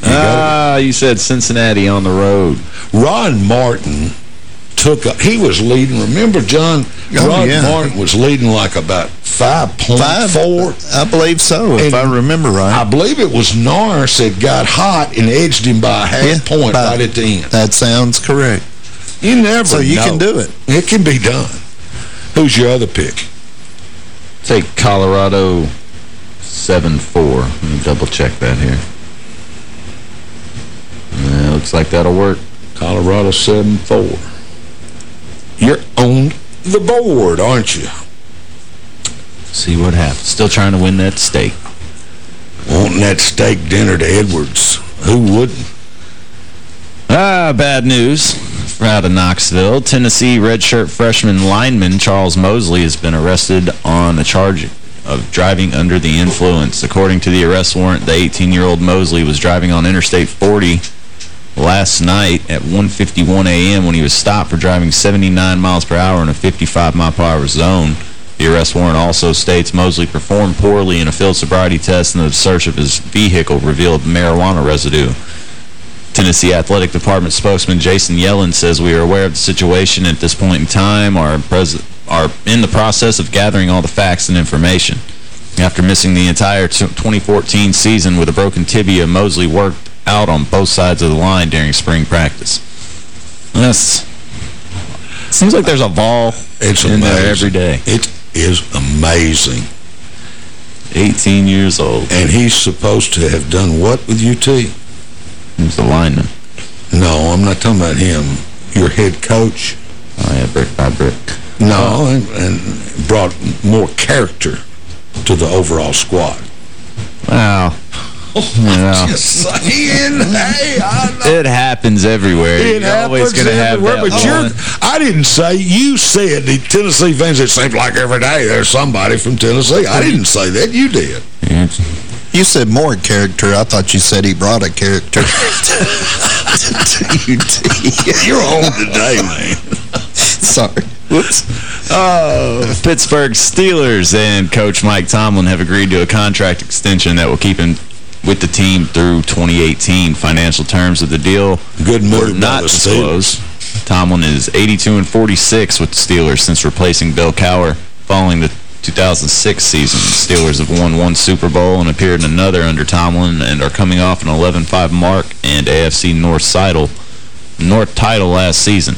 Ah, you said Cincinnati on the road. Ron Martin took a, he was leading. Remember, John? Oh, Ron yeah. Martin was leading like about 5.4. I believe so, if I remember right. I believe it was Norris that got hot and edged him by a half Yeah, point by- right at the end. That sounds correct. You never So you know. can do it. It can be done. Who's your other pick? Take Colorado 7-4. Let me double check that here. Yeah, looks like that'll work. Colorado 7-4. You're on the board, aren't you? See what happens. Still trying to win that stake. Wanting that steak dinner to Edwards. Who wouldn't? Ah, bad news out of Knoxville, Tennessee redshirt freshman lineman Charles Mosley has been arrested on a charge of driving under the influence. According to the arrest warrant, the 18-year-old Mosley was driving on Interstate 40 last night at 1.51 a.m. when he was stopped for driving 79 miles per hour in a 55 mile per hour zone. The arrest warrant also states Mosley performed poorly in a field sobriety test and the search of his vehicle revealed marijuana residue. Tennessee Athletic Department spokesman Jason Yellin says we are aware of the situation at this point in time, are, are in the process of gathering all the facts and information. After missing the entire 2014 season with a broken tibia, Mosley worked out on both sides of the line during spring practice. That's seems like there's a ball it's in amazing. there every day. It is amazing. 18 years old. And he's supposed to have done what with UT? He's the lineman. No, I'm not talking about him. Your head coach. Oh, yeah, brick by brick. No, and, and brought more character to the overall squad. Wow. I'm just saying, hey, It happens everywhere. It you're always going to have everywhere, that but you're, one. I didn't say, you said the Tennessee fans, it seems like every day there's somebody from Tennessee. I didn't say that, you did. You said more character. I thought you said he brought a character to UT. You're on today, man. Sorry. Whoops. Oh, Pittsburgh Steelers and Coach Mike Tomlin have agreed to a contract extension that will keep him with the team through 2018. Financial terms of the deal Good move were not disclosed. Tomlin is 82 and 46 with the Steelers since replacing Bill Cowher following the 2006 season. The Steelers have won one Super Bowl and appeared in another under Tomlin and are coming off an 11-5 mark and AFC North title, North title last season.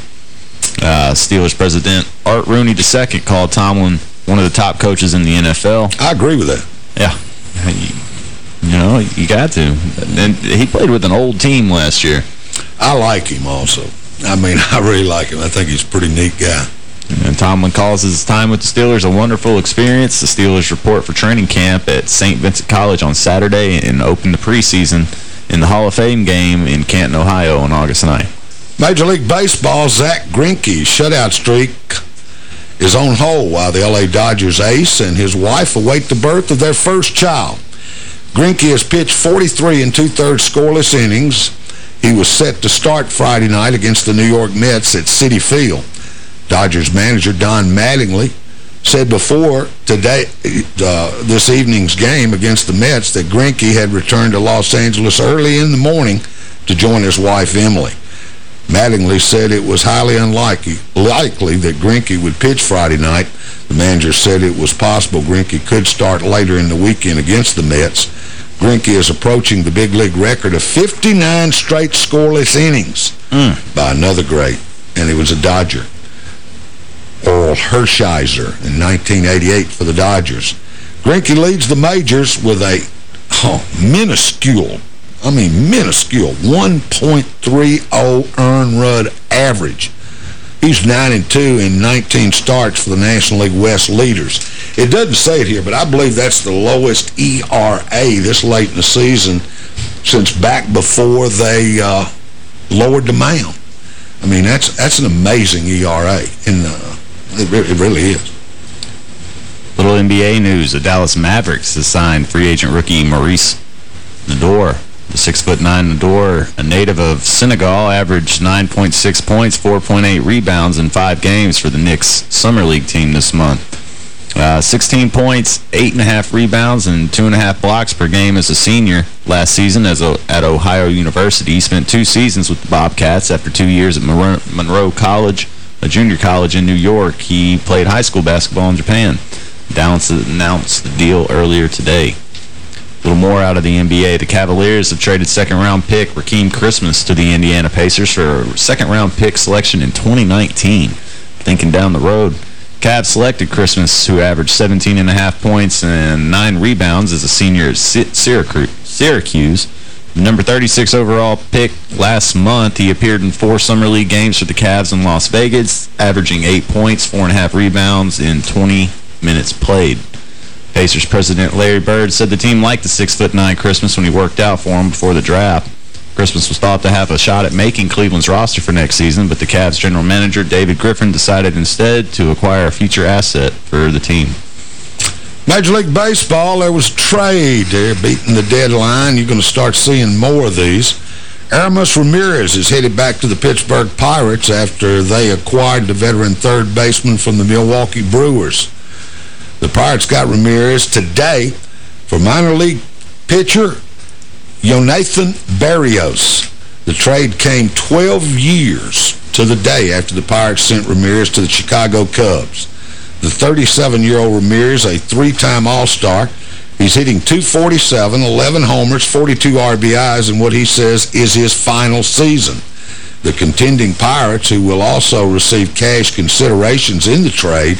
Uh, Steelers president Art Rooney II called Tomlin one of the top coaches in the NFL. I agree with that. Yeah. Know, you got to. And he played with an old team last year. I like him also. I mean, I really like him. I think he's a pretty neat guy. And Tomlin calls his time with the Steelers a wonderful experience. The Steelers report for training camp at St. Vincent College on Saturday and open the preseason in the Hall of Fame game in Canton, Ohio on August 9th. Major League Baseball, Zack Greinke's shutout streak is on hold while the L.A. Dodgers ace and his wife await the birth of their first child. Greinke has pitched 43 and two-thirds scoreless innings. He was set to start Friday night against the New York Mets at Citi Field. Dodgers manager Don Mattingly said before today, uh, this evening's game against the Mets that Greinke had returned to Los Angeles early in the morning to join his wife, Emily. Mattingly said it was highly unlikely likely that Greinke would pitch Friday night. The manager said it was possible Greinke could start later in the weekend against the Mets. Greinke is approaching the big league record of 59 straight scoreless innings mm. by another great, and he was a Dodger. Orel Hershiser in 1988 for the Dodgers. Greinke leads the majors with a oh, minuscule, I mean minuscule, 1.30 earned run average. He's 9 and 2 in 19 starts for the National League West leaders. It doesn't say it here, but I believe that's the lowest ERA this late in the season since back before they uh, lowered the mound. I mean, that's that's an amazing ERA, and uh, it, re it really is. Little NBA news. The Dallas Mavericks has signed free agent rookie Maurice Ndour. The 6'9 Ndour, a door, a native of Senegal, averaged 9.6 points, 4.8 rebounds in five games for the Knicks Summer League team this month. Uh, 16 points, 8.5 rebounds, and 2.5 blocks per game as a senior last season as a, at Ohio University. He spent two seasons with the Bobcats after two years at Monroe, Monroe College, a junior college in New York. He played high school basketball in Japan. Dallas announced the deal earlier today. A little more out of the NBA. The Cavaliers have traded second-round pick Rakeem Christmas to the Indiana Pacers for a second-round pick selection in 2019. Thinking down the road, Cavs selected Christmas, who averaged 17 and a half points and nine rebounds as a senior at Syracuse. The Number 36 overall pick last month, he appeared in four Summer League games for the Cavs in Las Vegas, averaging eight points, four and a half rebounds in 20 minutes played. Pacers president Larry Bird said the team liked the 6'9 Christmas when he worked out for him before the draft. Christmas was thought to have a shot at making Cleveland's roster for next season, but the Cavs general manager, David Griffin, decided instead to acquire a future asset for the team. Major League Baseball, there was trade there beating the deadline. You're going to start seeing more of these. Aramis Ramirez is headed back to the Pittsburgh Pirates after they acquired the veteran third baseman from the Milwaukee Brewers. The Pirates got Ramirez today for minor league pitcher Jonathan Barrios. The trade came 12 years to the day after the Pirates sent Ramirez to the Chicago Cubs. The 37-year-old Ramirez, a three-time All-Star, he's hitting 247, 11 homers, 42 RBIs in what he says is his final season. The contending Pirates, who will also receive cash considerations in the trade,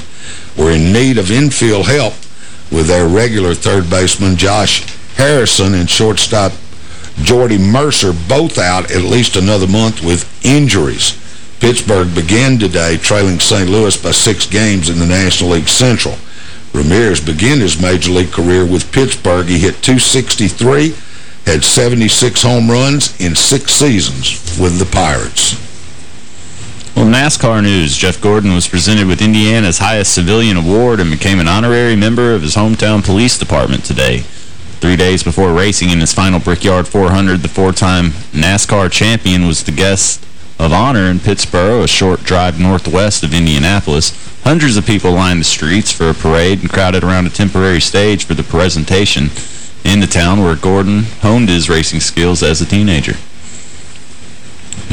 were in need of infield help with their regular third baseman Josh Harrison and shortstop Jordy Mercer both out at least another month with injuries. Pittsburgh began today trailing St. Louis by six games in the National League Central. Ramirez began his major league career with Pittsburgh. He hit 263, had 76 home runs in six seasons with the Pirates. Well, NASCAR news. Jeff Gordon was presented with Indiana's highest civilian award and became an honorary member of his hometown police department today. Three days before racing in his final Brickyard 400, the four-time NASCAR champion was the guest of honor in Pittsboro, a short drive northwest of Indianapolis. Hundreds of people lined the streets for a parade and crowded around a temporary stage for the presentation in the town where Gordon honed his racing skills as a teenager.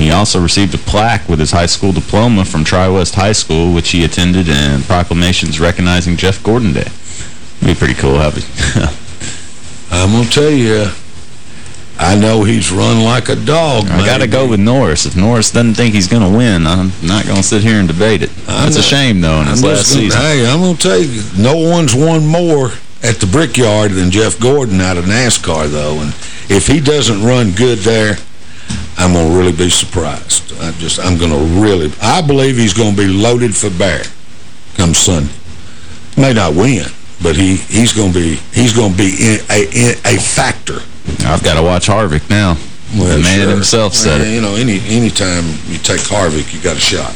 He also received a plaque with his high school diploma from Tri-West High School, which he attended, and proclamations recognizing Jeff Gordon Day. It'd be pretty cool. Have I'm going to tell you, I know he's run like a dog, I got to go with Norris. If Norris doesn't think he's going to win, I'm not going to sit here and debate it. That's a shame, though, in his I'm last gonna- season. Hey, I'm going to tell you, no one's won more at the Brickyard than Jeff Gordon out of NASCAR, though. And if he doesn't run good there, I'm going to really be surprised. I just, I'm going to really, I believe he's going to be loaded for bear come Sunday. May not win, but he, he's going to be, he's going to be in, a, in, a factor. I've got to watch Harvick now. Well, the man sure. himself said it. You know, any anytime you take Harvick, you got a shot.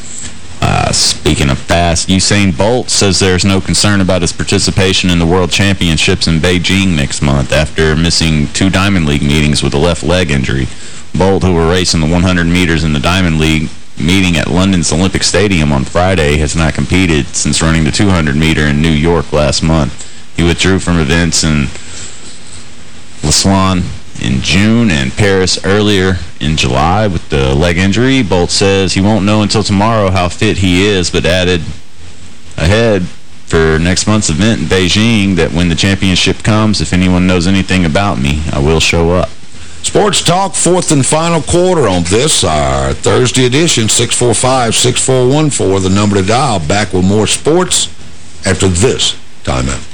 Uh, speaking of fast, Usain Bolt says there's no concern about his participation in the World Championships in Beijing next month after missing two Diamond League meetings with a left leg injury. Bolt, who will race in the 100 meters in the Diamond League meeting at London's Olympic Stadium on Friday, has not competed since running the 200 meter in New York last month. He withdrew from events in Lausanne in June and Paris earlier in July with the leg injury. Bolt says he won't know until tomorrow how fit he is, but added ahead for next month's event in Beijing that when the championship comes, if anyone knows anything about me, I will show up. Sports Talk, fourth and final quarter on this, our Thursday edition, 645-6414, the number to dial. Back with more sports after this timeout.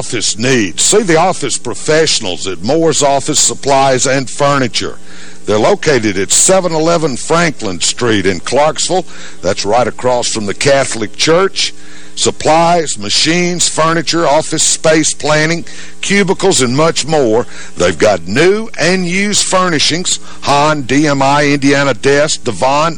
office needs, see the office professionals at Moore's Office Supplies and Furniture. They're located at 711 Franklin Street in Clarksville. That's right across from the Catholic Church. Supplies, machines, furniture, office space planning, cubicles, and much more. They've got new and used furnishings, Han, DMI, Indiana Desk, Devon.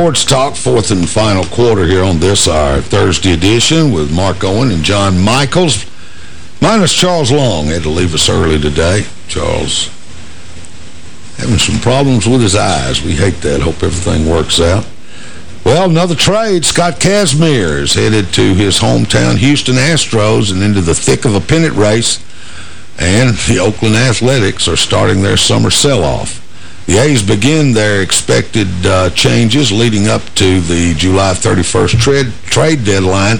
Sports Talk, fourth and final quarter here on this, our Thursday edition with Mark Owen and John Michaels. Minus Charles Long had to leave us early today. Charles having some problems with his eyes. We hate that. Hope everything works out. Well, another trade. Scott Kazmir is headed to his hometown Houston Astros and into the thick of a pennant race. And the Oakland Athletics are starting their summer sell-off. The A's begin their expected uh, changes leading up to the July 31st trade, trade deadline.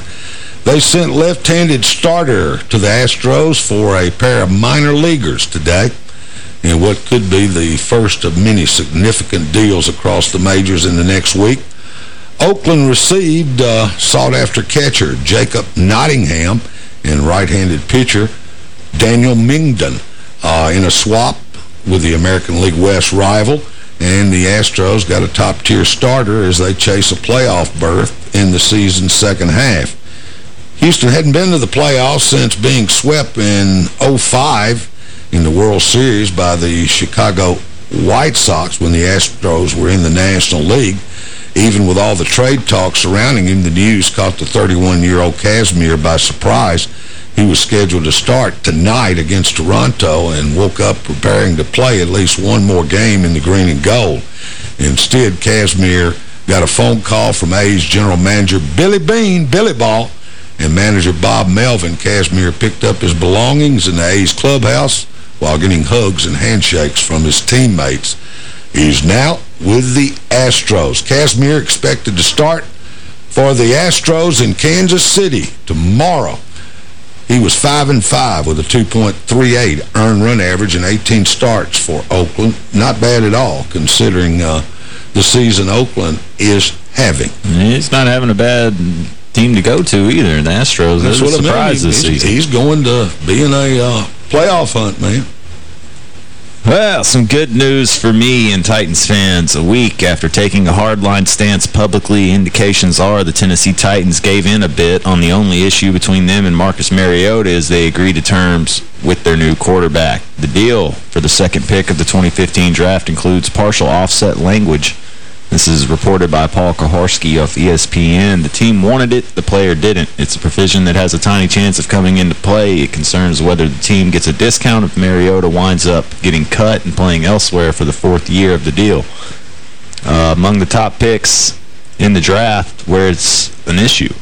They sent left-handed starter to the Astros for a pair of minor leaguers today in what could be the first of many significant deals across the majors in the next week. Oakland received uh, sought-after catcher Jacob Nottingham and right-handed pitcher Daniel Mengden uh, in a swap with the American League West rival, and the Astros got a top-tier starter as they chase a playoff berth in the season's second half. Houston hadn't been to the playoffs since being swept in 05 in the World Series by the Chicago White Sox when the Astros were in the National League. Even with all the trade talk surrounding him, the news caught the 31-year-old Kazmir by surprise he was scheduled to start tonight against Toronto and woke up preparing to play at least one more game in the green and gold. Instead, Kazmir got a phone call from A's general manager Billy Beane, Billy Ball, and manager Bob Melvin. Kazmir picked up his belongings in the A's clubhouse while getting hugs and handshakes from his teammates. He's now with the Astros. Kazmir expected to start for the Astros in Kansas City tomorrow. He was 5 and five with a 2.38 earned run average and 18 starts for Oakland. Not bad at all, considering uh, the season Oakland is having. He's not having a bad team to go to either, the Astros. That's what a surprise I mean. this he's, season. He's going to be in a uh, playoff hunt, man. Well, some good news for me and Titans fans. A week after taking a hardline stance publicly, indications are the Tennessee Titans gave in a bit on the only issue between them and Marcus Mariota as they agreed to terms with their new quarterback. The deal for the second pick of the 2015 draft includes partial offset language this is reported by Paul Kuharsky of ESPN. The team wanted it, the player didn't. It's a provision that has a tiny chance of coming into play. It concerns whether the team gets a discount if Mariota winds up getting cut and playing elsewhere for the fourth year of the deal. Uh, among the top picks in the draft where it's an issue,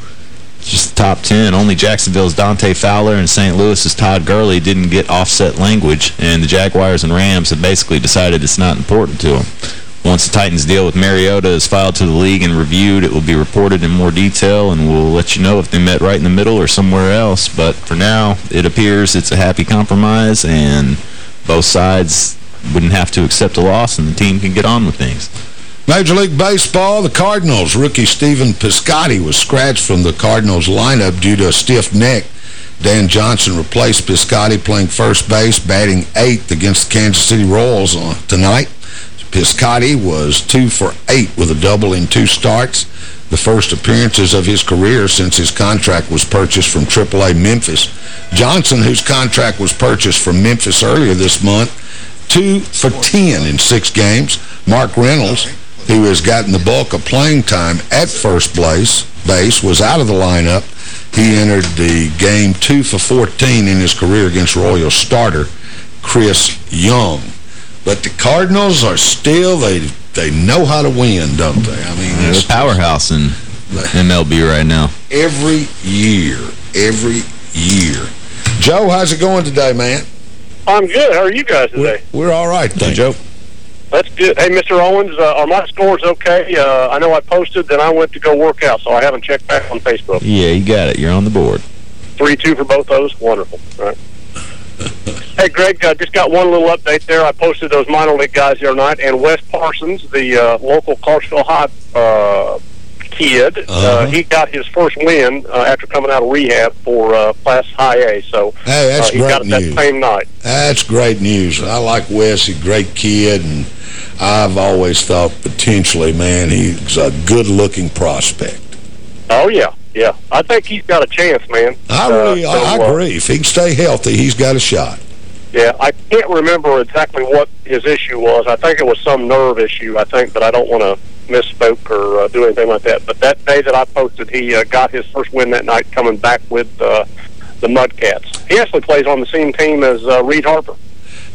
just the top 10. Only Jacksonville's Dante Fowler and St. Louis's Todd Gurley didn't get offset language, and the Jaguars and Rams have basically decided it's not important to them. Once the Titans deal with Mariota is filed to the league and reviewed, it will be reported in more detail, and we'll let you know if they met right in the middle or somewhere else. But for now, it appears it's a happy compromise, and both sides wouldn't have to accept a loss, and the team can get on with things. Major League Baseball, the Cardinals. Rookie Stephen Piscotty was scratched from the Cardinals lineup due to a stiff neck. Dan Johnson replaced Piscotty playing first base, batting eighth against the Kansas City Royals tonight. Piscotty was two for eight with a double in two starts. the first appearances of his career since his contract was purchased from AAA Memphis. Johnson, whose contract was purchased from Memphis earlier this month, two for 10 in six games. Mark Reynolds, who has gotten the bulk of playing time at first base, base was out of the lineup. He entered the game two for 14 in his career against Royal starter Chris Young. But the Cardinals are still, they they know how to win, don't they? I mean, They're it's the powerhouse in MLB right now. every year, every year. Joe, how's it going today, man? I'm good. How are you guys today? We're all right, thank Joe. That's good. Hey, Mr. Owens, uh, are my scores okay? Uh, I know I posted, then I went to go work out, so I haven't checked back on Facebook. Yeah, you got it. You're on the board. 3-2 for both of those. Wonderful. All right. hey, Greg, I just got one little update there. I posted those minor league guys the other night, and Wes Parsons, the uh, local Clarksville High uh, kid, uh Uh-huh. he got his first win uh, after coming out of rehab for uh, Class High A. So Hey, that's uh, he great got it news. that same night. That's great news. I like Wes. He's a great kid, and I've always thought potentially, man, he's a good-looking prospect. Oh, yeah. Yeah. I think he's got a chance, man. I really, Uh, I, I so, uh, agree. If he can stay healthy, he's got a shot. Yeah, I can't remember exactly what his issue was. I think it was some nerve issue, I think, but I don't want to misspoke or uh, do anything like that. But that day that I posted, he uh, got his first win that night coming back with uh, the Mudcats. He actually plays on the same team as uh, Reed Harper.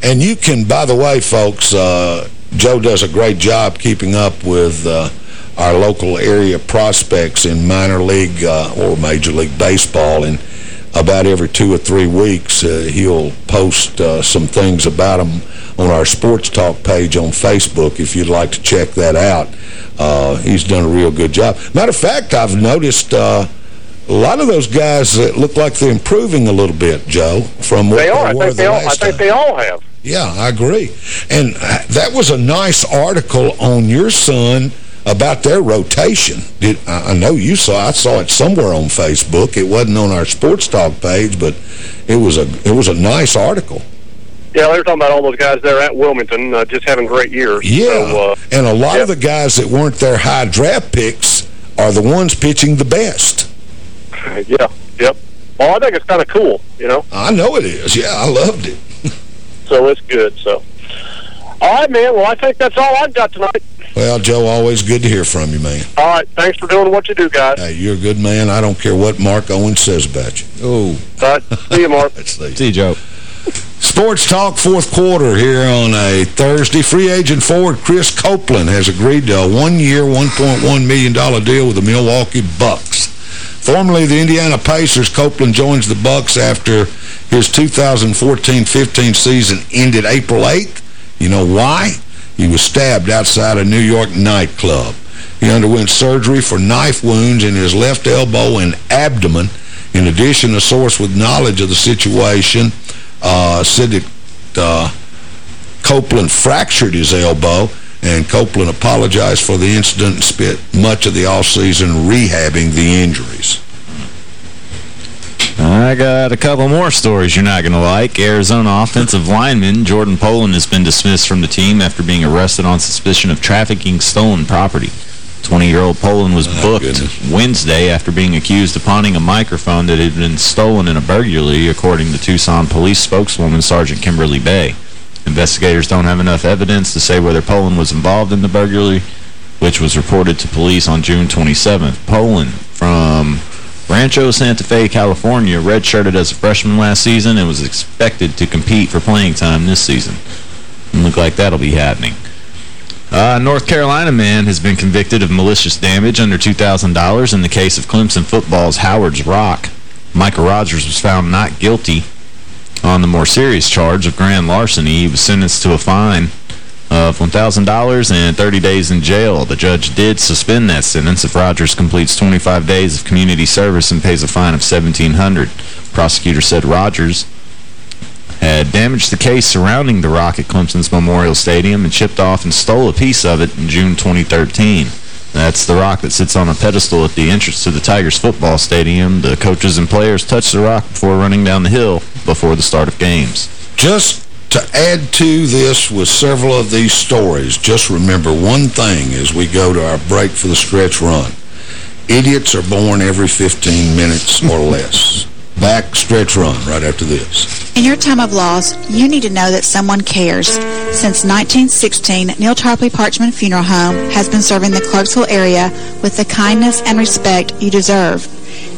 And you can, by the way, folks, uh, Joe does a great job keeping up with uh, our local area prospects in minor league uh, or major league baseball. And about every two or three weeks, uh, he'll post uh, some things about them on our Sports Talk page on Facebook if you'd like to check that out. Uh, he's done a real good job. Matter of fact, I've noticed uh, a lot of those guys that look like they're improving a little bit, Joe, from what They are. I were think the they all. I think time. they all have. Yeah, I agree. And that was a nice article on your son about their rotation. Did, I I know you saw I saw it somewhere on Facebook. It wasn't on our Sports Talk page, but it was a it was a nice article. Yeah, they were talking about all those guys there at Wilmington uh, just having great years. Yeah, So, uh, and a lot of the guys that weren't their high draft picks are the ones pitching the best. yeah, yep. Well, I think it's kind of cool, you know. I know it is. Yeah, I loved it. So it's good. So, all right, man. Well, I think that's all I've got tonight. Well, Joe, always good to hear from you, man. All right, thanks for doing what you do, guys. Hey, you're a good man. I don't care what Mark Owen says about you. Oh. All right, see you, Mark. see you, Joe. Sports Talk fourth quarter here on a Thursday. Free agent forward Chris Copeland has agreed to a one-year, $1.1 million deal with the Milwaukee Bucks. Formerly the Indiana Pacers, Copeland joins the Bucks after his 2014-15 season ended April 8th. You know why? He was stabbed outside a New York nightclub. He underwent surgery for knife wounds in his left elbow and abdomen. In addition, a source with knowledge of the situation uh, said that uh, Copeland fractured his elbow, and Copeland apologized for the incident and spent much of the offseason rehabbing the injuries. I got a couple more stories you're not going to like. Arizona offensive lineman Jordan Poland has been dismissed from the team after being arrested on suspicion of trafficking stolen property. 20-year-old Poland was oh, booked Wednesday after being accused of pawning a microphone that had been stolen in a burglary, according to Tucson police spokeswoman Sergeant Kimberly Bay. Investigators don't have enough evidence to say whether Poland was involved in the burglary, which was reported to police on June 27th. Poland from Rancho Santa Fe, California, redshirted as a freshman last season and was expected to compete for playing time this season. Look like that'll be happening. Uh, North Carolina man has been convicted of malicious damage under $2,000 in the case of Clemson football's Howard's Rock. Michael Rogers was found not guilty on the more serious charge of grand larceny. He was sentenced to a fine Uh, of $1,000 and 30 days in jail. The judge did suspend that sentence if Rogers completes 25 days of community service and pays a fine of 1,700. Prosecutor said Rogers had damaged the case surrounding the rock at Clemson's Memorial Stadium and chipped off and stole a piece of it in June 2013. That's the rock that sits on a pedestal at the entrance to the Tigers football stadium. The coaches and players touch the rock before running down the hill before the start of games. Just to add to this with several of these stories, just remember one thing as we go to our break for the stretch run. Idiots are born every 15 minutes or less. Back, stretch, run right after this. In your time of loss, you need to know that someone cares. Since 1916, Neal Tarpley Parchman Funeral Home has been serving the Clarksville area with the kindness and respect you deserve.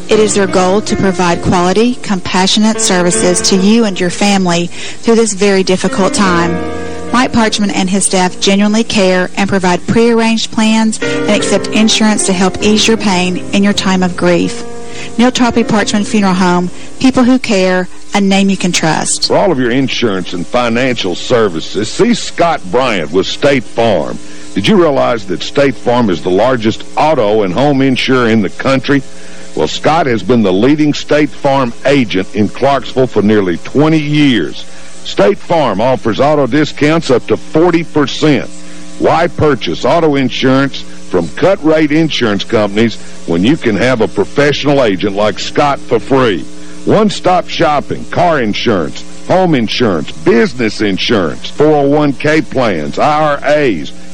It is their goal to provide quality, compassionate services to you and your family through this very difficult time. Mike Parchman and his staff genuinely care and provide prearranged plans and accept insurance to help ease your pain in your time of grief. Neal Tarpley Parchman Funeral Home, people who care, a name you can trust. For all of your insurance and financial services, see Scott Bryant with State Farm. Did you realize that State Farm is the largest auto and home insurer in the country? Well, Scott has been the leading State Farm agent in Clarksville for nearly 20 years. State Farm offers auto discounts up to 40%. Why purchase auto insurance from cut-rate insurance companies when you can have a professional agent like Scott for free? One-stop shopping, car insurance, home insurance, business insurance, 401k plans, IRAs,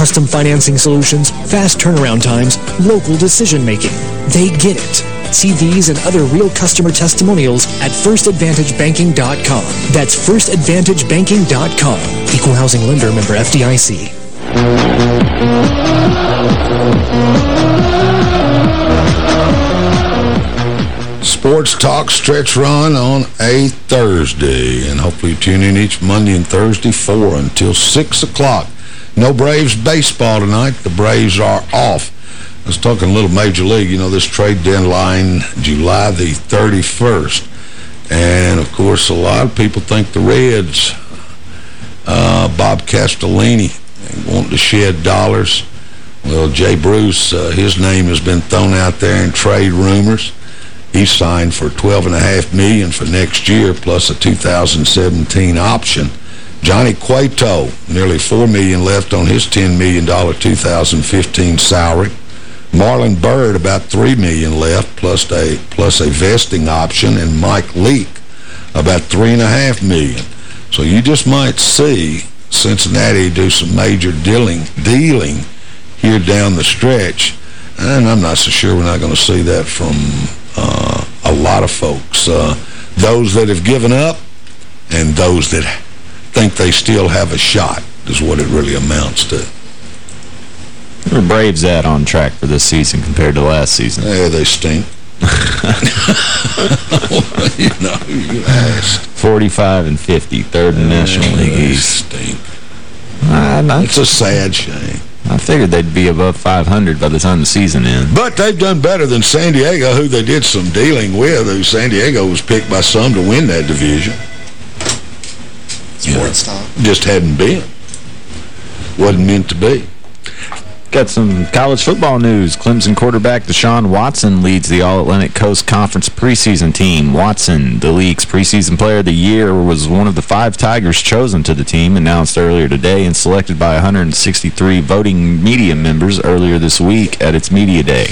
Custom financing solutions, fast turnaround times, local decision making. They get it. See these and other real customer testimonials at firstadvantagebanking.com. That's firstadvantagebanking.com. Equal housing lender member FDIC. Sports Talk Stretch Run on a Thursday. And hopefully tune in each Monday and Thursday 4 until 6 o'clock. No Braves baseball tonight. The Braves are off. I was talking a little Major League. You know, this trade deadline, July the 31st. And, of course, a lot of people think the Reds, uh, Bob Castellini, wanting to shed dollars. Well, Jay Bruce, uh, his name has been thrown out there in trade rumors. He signed for 12.5 million for next year plus a 2017 option. Johnny Cueto, nearly 4 million left on his $10 million 2015 salary. Marlon Byrd, about 3 million left, plus a, plus a vesting option. And Mike Leake, about 3.5 million. So you just might see Cincinnati do some major dealing, dealing here down the stretch. And I'm not so sure we're not going to see that from uh, a lot of folks. Uh, those that have given up and those that think they still have a shot is what it really amounts to. Where Braves at on track for this season compared to last season? Yeah, they stink. you know, you asked. 45 and 50, third in National League East. stink. Uh, It's a sad shame. I figured they'd be above 500 by the time the season ends. But they've done better than San Diego, who they did some dealing with, who San Diego was picked by some to win that division. Sports talk. Just hadn't been. Wasn't meant to be. Got some college football news. Clemson quarterback Deshaun Watson leads the All-Atlantic Coast Conference preseason team. Watson, the league's preseason player of the year, was one of the five Tigers chosen to the team, announced earlier today and selected by 163 voting media members earlier this week at its media day.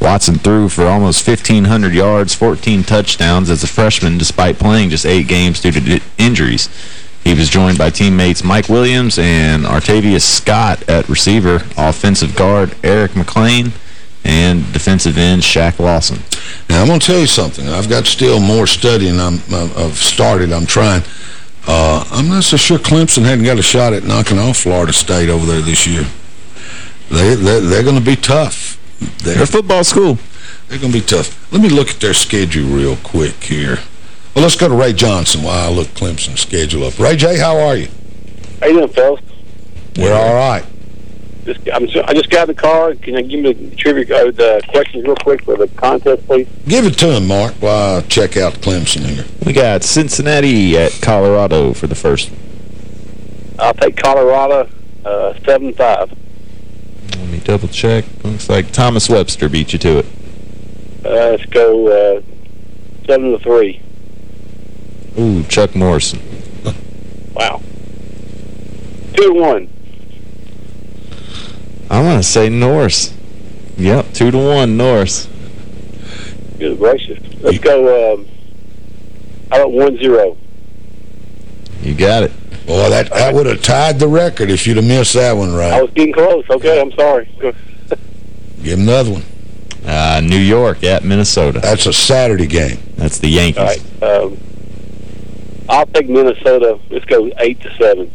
Watson threw for almost 1,500 yards, 14 touchdowns as a freshman, despite playing just eight games due to injuries. He was joined by teammates Mike Williams and Artavius Scott at receiver, offensive guard Eric Mac Lain, and defensive end Shaq Lawson. Now, I'm going to tell you something. I've got still more studying I'm, I've started. I'm trying. Uh, I'm not so sure Clemson hadn't got a shot at knocking off Florida State over there this year. They, they're, they're going to be tough. They're, They're a football school. They're going to be tough. Let me look at their schedule real quick here. Well, let's go to Ray Johnson while I look Clemson's schedule up. Ray J., how are you? How you doing, fellas? We're all right. Just, I'm, so- I just got the car. Can you give me the trivia code, the questions real quick for the contest, please? Give it to him, Mark, while I check out Clemson here. We got Cincinnati at Colorado for the first. I'll take Colorado uh, 7-5. Let me double check. Looks like Thomas Webster beat you to it. Uh, let's go uh, 7 to 3. Ooh, Chuck Morrison. Wow. 2 to 1. I'm going to say Norse. Yep, two to one Norse. Good gracious. Let's go, um, how about 1-0? You got it. Boy, that, that would have tied the record if you'd have missed that one right? I was getting close. Okay, I'm sorry. Give him another one. Uh, New York at Minnesota. That's a Saturday game. That's the Yankees. All right. Um, I'll take Minnesota. Let's go 8 to 7.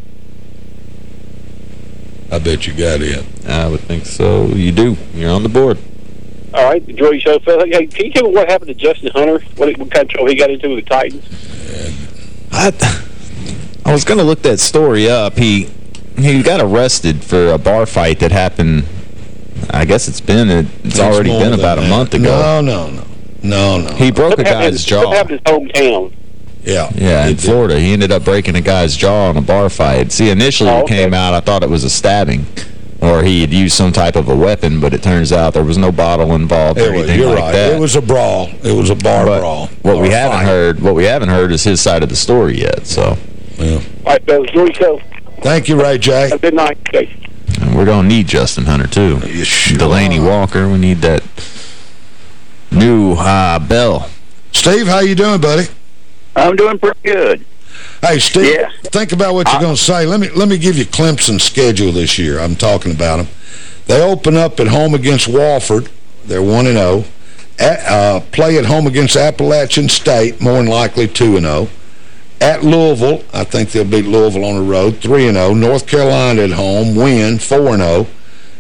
I bet you got it. I would think so. You do. You're on the board. All right, enjoy your show, fella. Hey, can you tell me what happened to Justin Hunter? What, what kind of trouble he got into with the Titans? I, I was going to look that story up. He he got arrested for a bar fight that happened, I guess it's been, it's, It's already been than about a that. month ago. No, no, no. No, no. He broke a What happened- guy's What jaw. happened in his hometown? Yeah. Yeah, in Florida. He ended up breaking a guy's jaw in a bar fight. See, initially Oh, it came out, I thought it was a stabbing. Or he had used some type of a weapon, but it turns out there was no bottle involved or was, anything you're like right. that. It was a brawl. It was a bar But brawl. What we haven't fight. heard, what we haven't heard is his side of the story yet. So Yeah. All right, fellas, enjoy your. Thank you, Ray J. Have a good night. Okay. and we're gonna need Justin Hunter too. You sure Delanie are. Walker. We need that new uh, Bell. Steve, how you doing, buddy? I'm doing pretty good. Hey, Steve, Yeah. think about what you're going to say. Let me let me give you Clemson's schedule this year. I'm talking about them. They open up at home against Wofford. They're 1-0. At, uh, play at home against Appalachian State, more than likely 2-0. At Louisville, I think they'll beat Louisville on the road, 3-0. North Carolina at home, win, 4-0.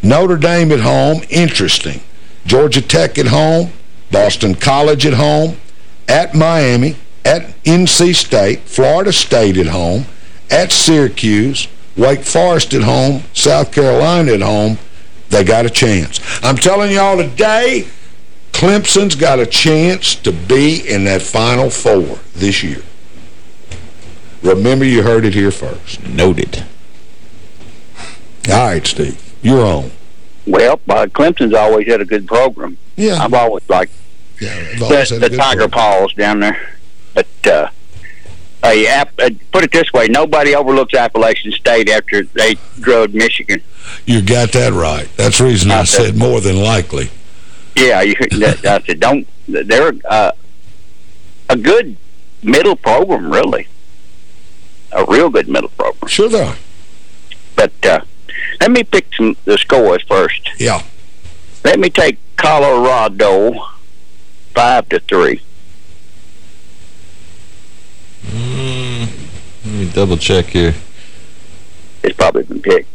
Notre Dame at home, interesting. Georgia Tech at home, Boston College at home, at Miami, at NC State, Florida State at home, at Syracuse, Wake Forest at home, South Carolina at home, they got a chance. I'm telling y'all today, Clemson's got a chance to be in that Final Four this year. Remember, you heard it here first. Noted. All right, Steve, you're on. Well, uh, Clemson's always had a good program. Yeah. I've always liked Yeah, they've the, always had a the Tiger program. Paws down there. But, uh, App, uh, put it this way, nobody overlooks Appalachian State after they drove Michigan. You got that right. That's the reason I Not that- said more than likely. Yeah, you, that, I said, don't, they're uh, a good middle program, really. A real good middle program. Sure they are. But uh, let me pick some the scores first. Yeah. Let me take Colorado five to three. Mm, let me double check here. It's probably been picked.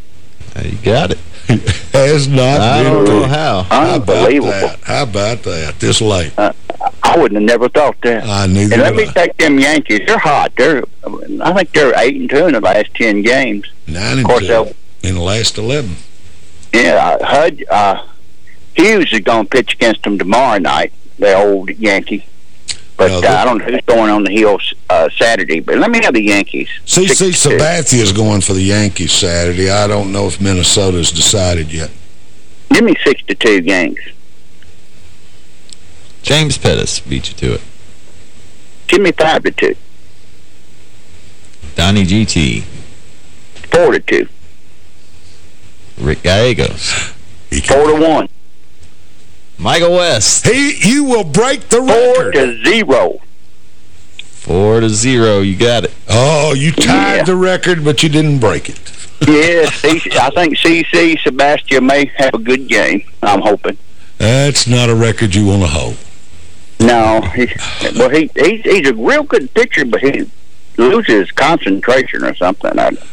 Uh, you got it. Has not I been don't know picked. how. How about Unbelievable. that? How about that? This late. I wouldn't have never thought that. I neither and let me I. take them Yankees. They're hot. They're, I think they're eight and two in the last ten games. Nine and course, two they'll- in the last 11. Yeah, uh, Hud uh, Hughes is going to pitch against them tomorrow night. The old Yankee. But No, uh, I don't know who's going on the hill uh, Saturday. But let me have the Yankees. C.C. Six. Sabathia is going for the Yankees Saturday. I don't know if Minnesota's decided yet. Give me six to two games. James Pettis beat you to it. Give me five to two. Donnie GT. Four to two. Rick Gallegos. Four to one. Michael West. He, you will break the Four record. to zero. Four to zero. You got it. Oh, you tied Yeah. the record, but you didn't break it. yeah, I think CC Sabathia may have a good game. I'm hoping. That's not a record you want to hold. No, he, well, he he's, he's a real good pitcher, but he loses concentration or something. I, I'm Yeah.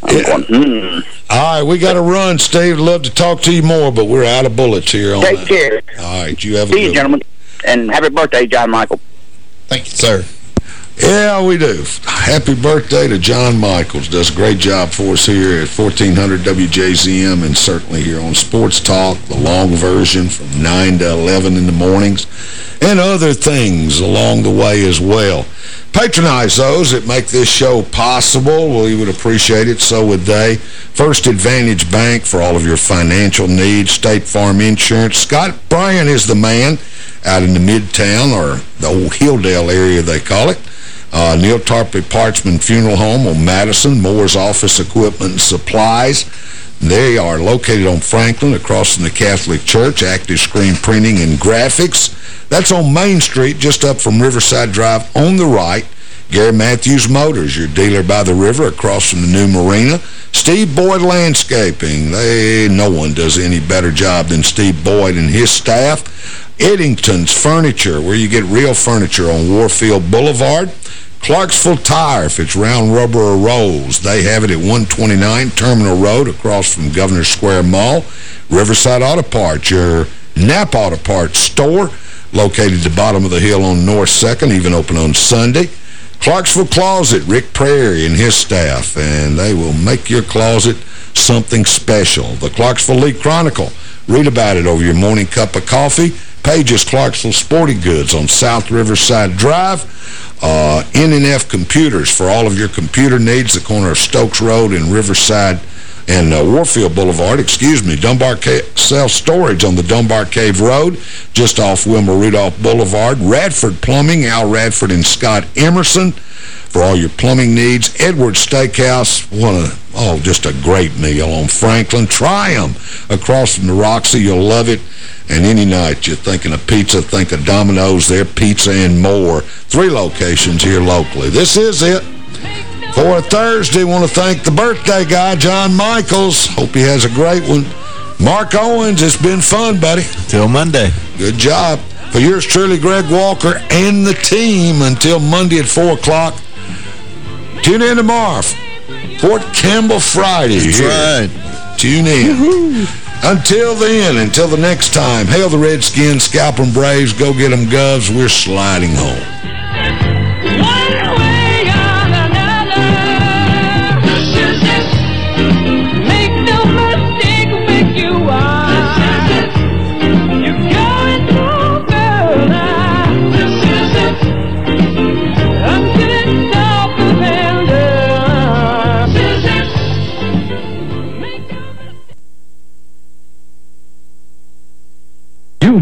Going, hmm. All right, we got to run, Steve. Love to talk to you more, but we're out of bullets here. On Take that. care. All right, you have a See you, gentlemen, and happy birthday, John Michael. Thank you, sir. Yeah, we do. Happy birthday to John Michaels. Does a great job for us here at 1400 WJZM and certainly here on Sports Talk, the long version from 9 to 11 in the mornings, and other things along the way as well. Patronize those that make this show possible. We would appreciate it. So would they. First Advantage Bank for all of your financial needs. State Farm Insurance. Scott Bryan is the man out in the Midtown, or the old Hilldale area they call it. Uh, Neal Tarpley Parchman Funeral Home on Madison, Moore's Office Equipment and Supplies. They are located on Franklin across from the Catholic Church, Active Screen Printing and Graphics. That's on Main Street, just up from Riverside Drive on the right. Gary Matthews Motors, your dealer by the river across from the new marina. Steve Boyd Landscaping. They No one does any better job than Steve Boyd and his staff. Eddington's Furniture, where you get real furniture on Warfield Boulevard. Clarksville Tire, if it's round rubber or rolls, they have it at 129 Terminal Road across from Governor Square Mall. Riverside Auto Parts, your NAPA Auto Parts store, located at the bottom of the hill on North 2nd, even open on Sunday. Clarksville Closet, Rick Prairie and his staff, and they will make your closet something special. The Clarksville Leaf Chronicle, read about it over your morning cup of coffee. Pages Clarksville Sporting Goods on South Riverside Drive. Uh, NNF Computers for all of your computer needs, the corner of Stokes Road and Riverside and uh, Warfield Boulevard, excuse me, Dunbar Cave Self Storage on the Dunbar Cave Road, just off Wilma Rudolph Boulevard. Radford Plumbing, Al Radford and Scott Emerson for all your plumbing needs. Edward Steakhouse, one of, oh, just a great meal on Franklin. Try them across from the Roxy. You'll love it. And any night you're thinking of pizza, think of Domino's, their pizza and more. Three locations here locally. This is it. For a Thursday, want to thank the birthday guy, John Michaels. Hope he has a great one. Mark Owens, it's been fun, buddy. Till Monday. Good job. For yours truly, Greg Walker, and the team until Monday at 4 o'clock. Tune in tomorrow. Fort Campbell Friday. That's here. right. Tune in. Until then, until the next time, hail the Redskins, scalp them Braves, go get them Govs. We're sliding home.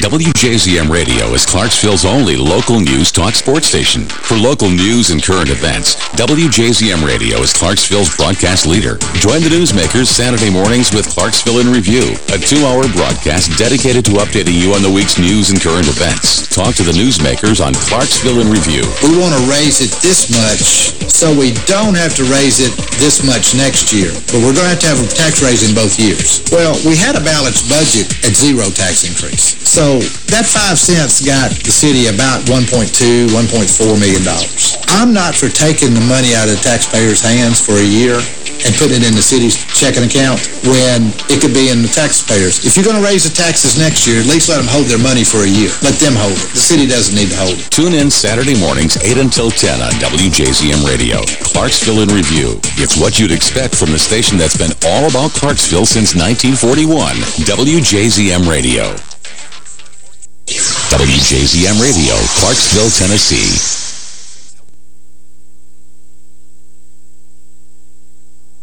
WJZM Radio is Clarksville's only local news talk sports station. For local news and current events, WJZM Radio is Clarksville's broadcast leader. Join the newsmakers Saturday mornings with Clarksville in Review, a two-hour broadcast dedicated to updating you on the week's news and current events. Talk to the newsmakers on Clarksville in Review. We want to raise it this much so we don't have to raise it this much next year. But we're going to have to have a tax raise in both years. Well, we had a balanced budget at zero tax increase. So that five cents got the city about 1.2, 1.4 million dollars. I'm not for taking the money out of the taxpayers' hands for a year and putting it in the city's checking account when it could be in the taxpayers. If you're going to raise the taxes next year, at least let them hold their money for a year. Let them hold it. The city doesn't need to hold it. Tune in Saturday mornings 8 until 10 on WJZM Radio. Clarksville in Review. It's what you'd expect from the station that's been all about Clarksville since 1941. WJZM Radio. WJZM Radio, Clarksville, Tennessee.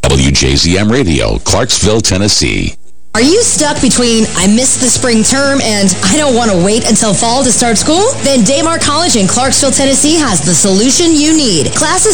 WJZM Radio, Clarksville, Tennessee. Are you stuck between I missed the spring term and I don't want to wait until fall to start school? Then Daymar College in Clarksville, Tennessee has the solution you need. Classes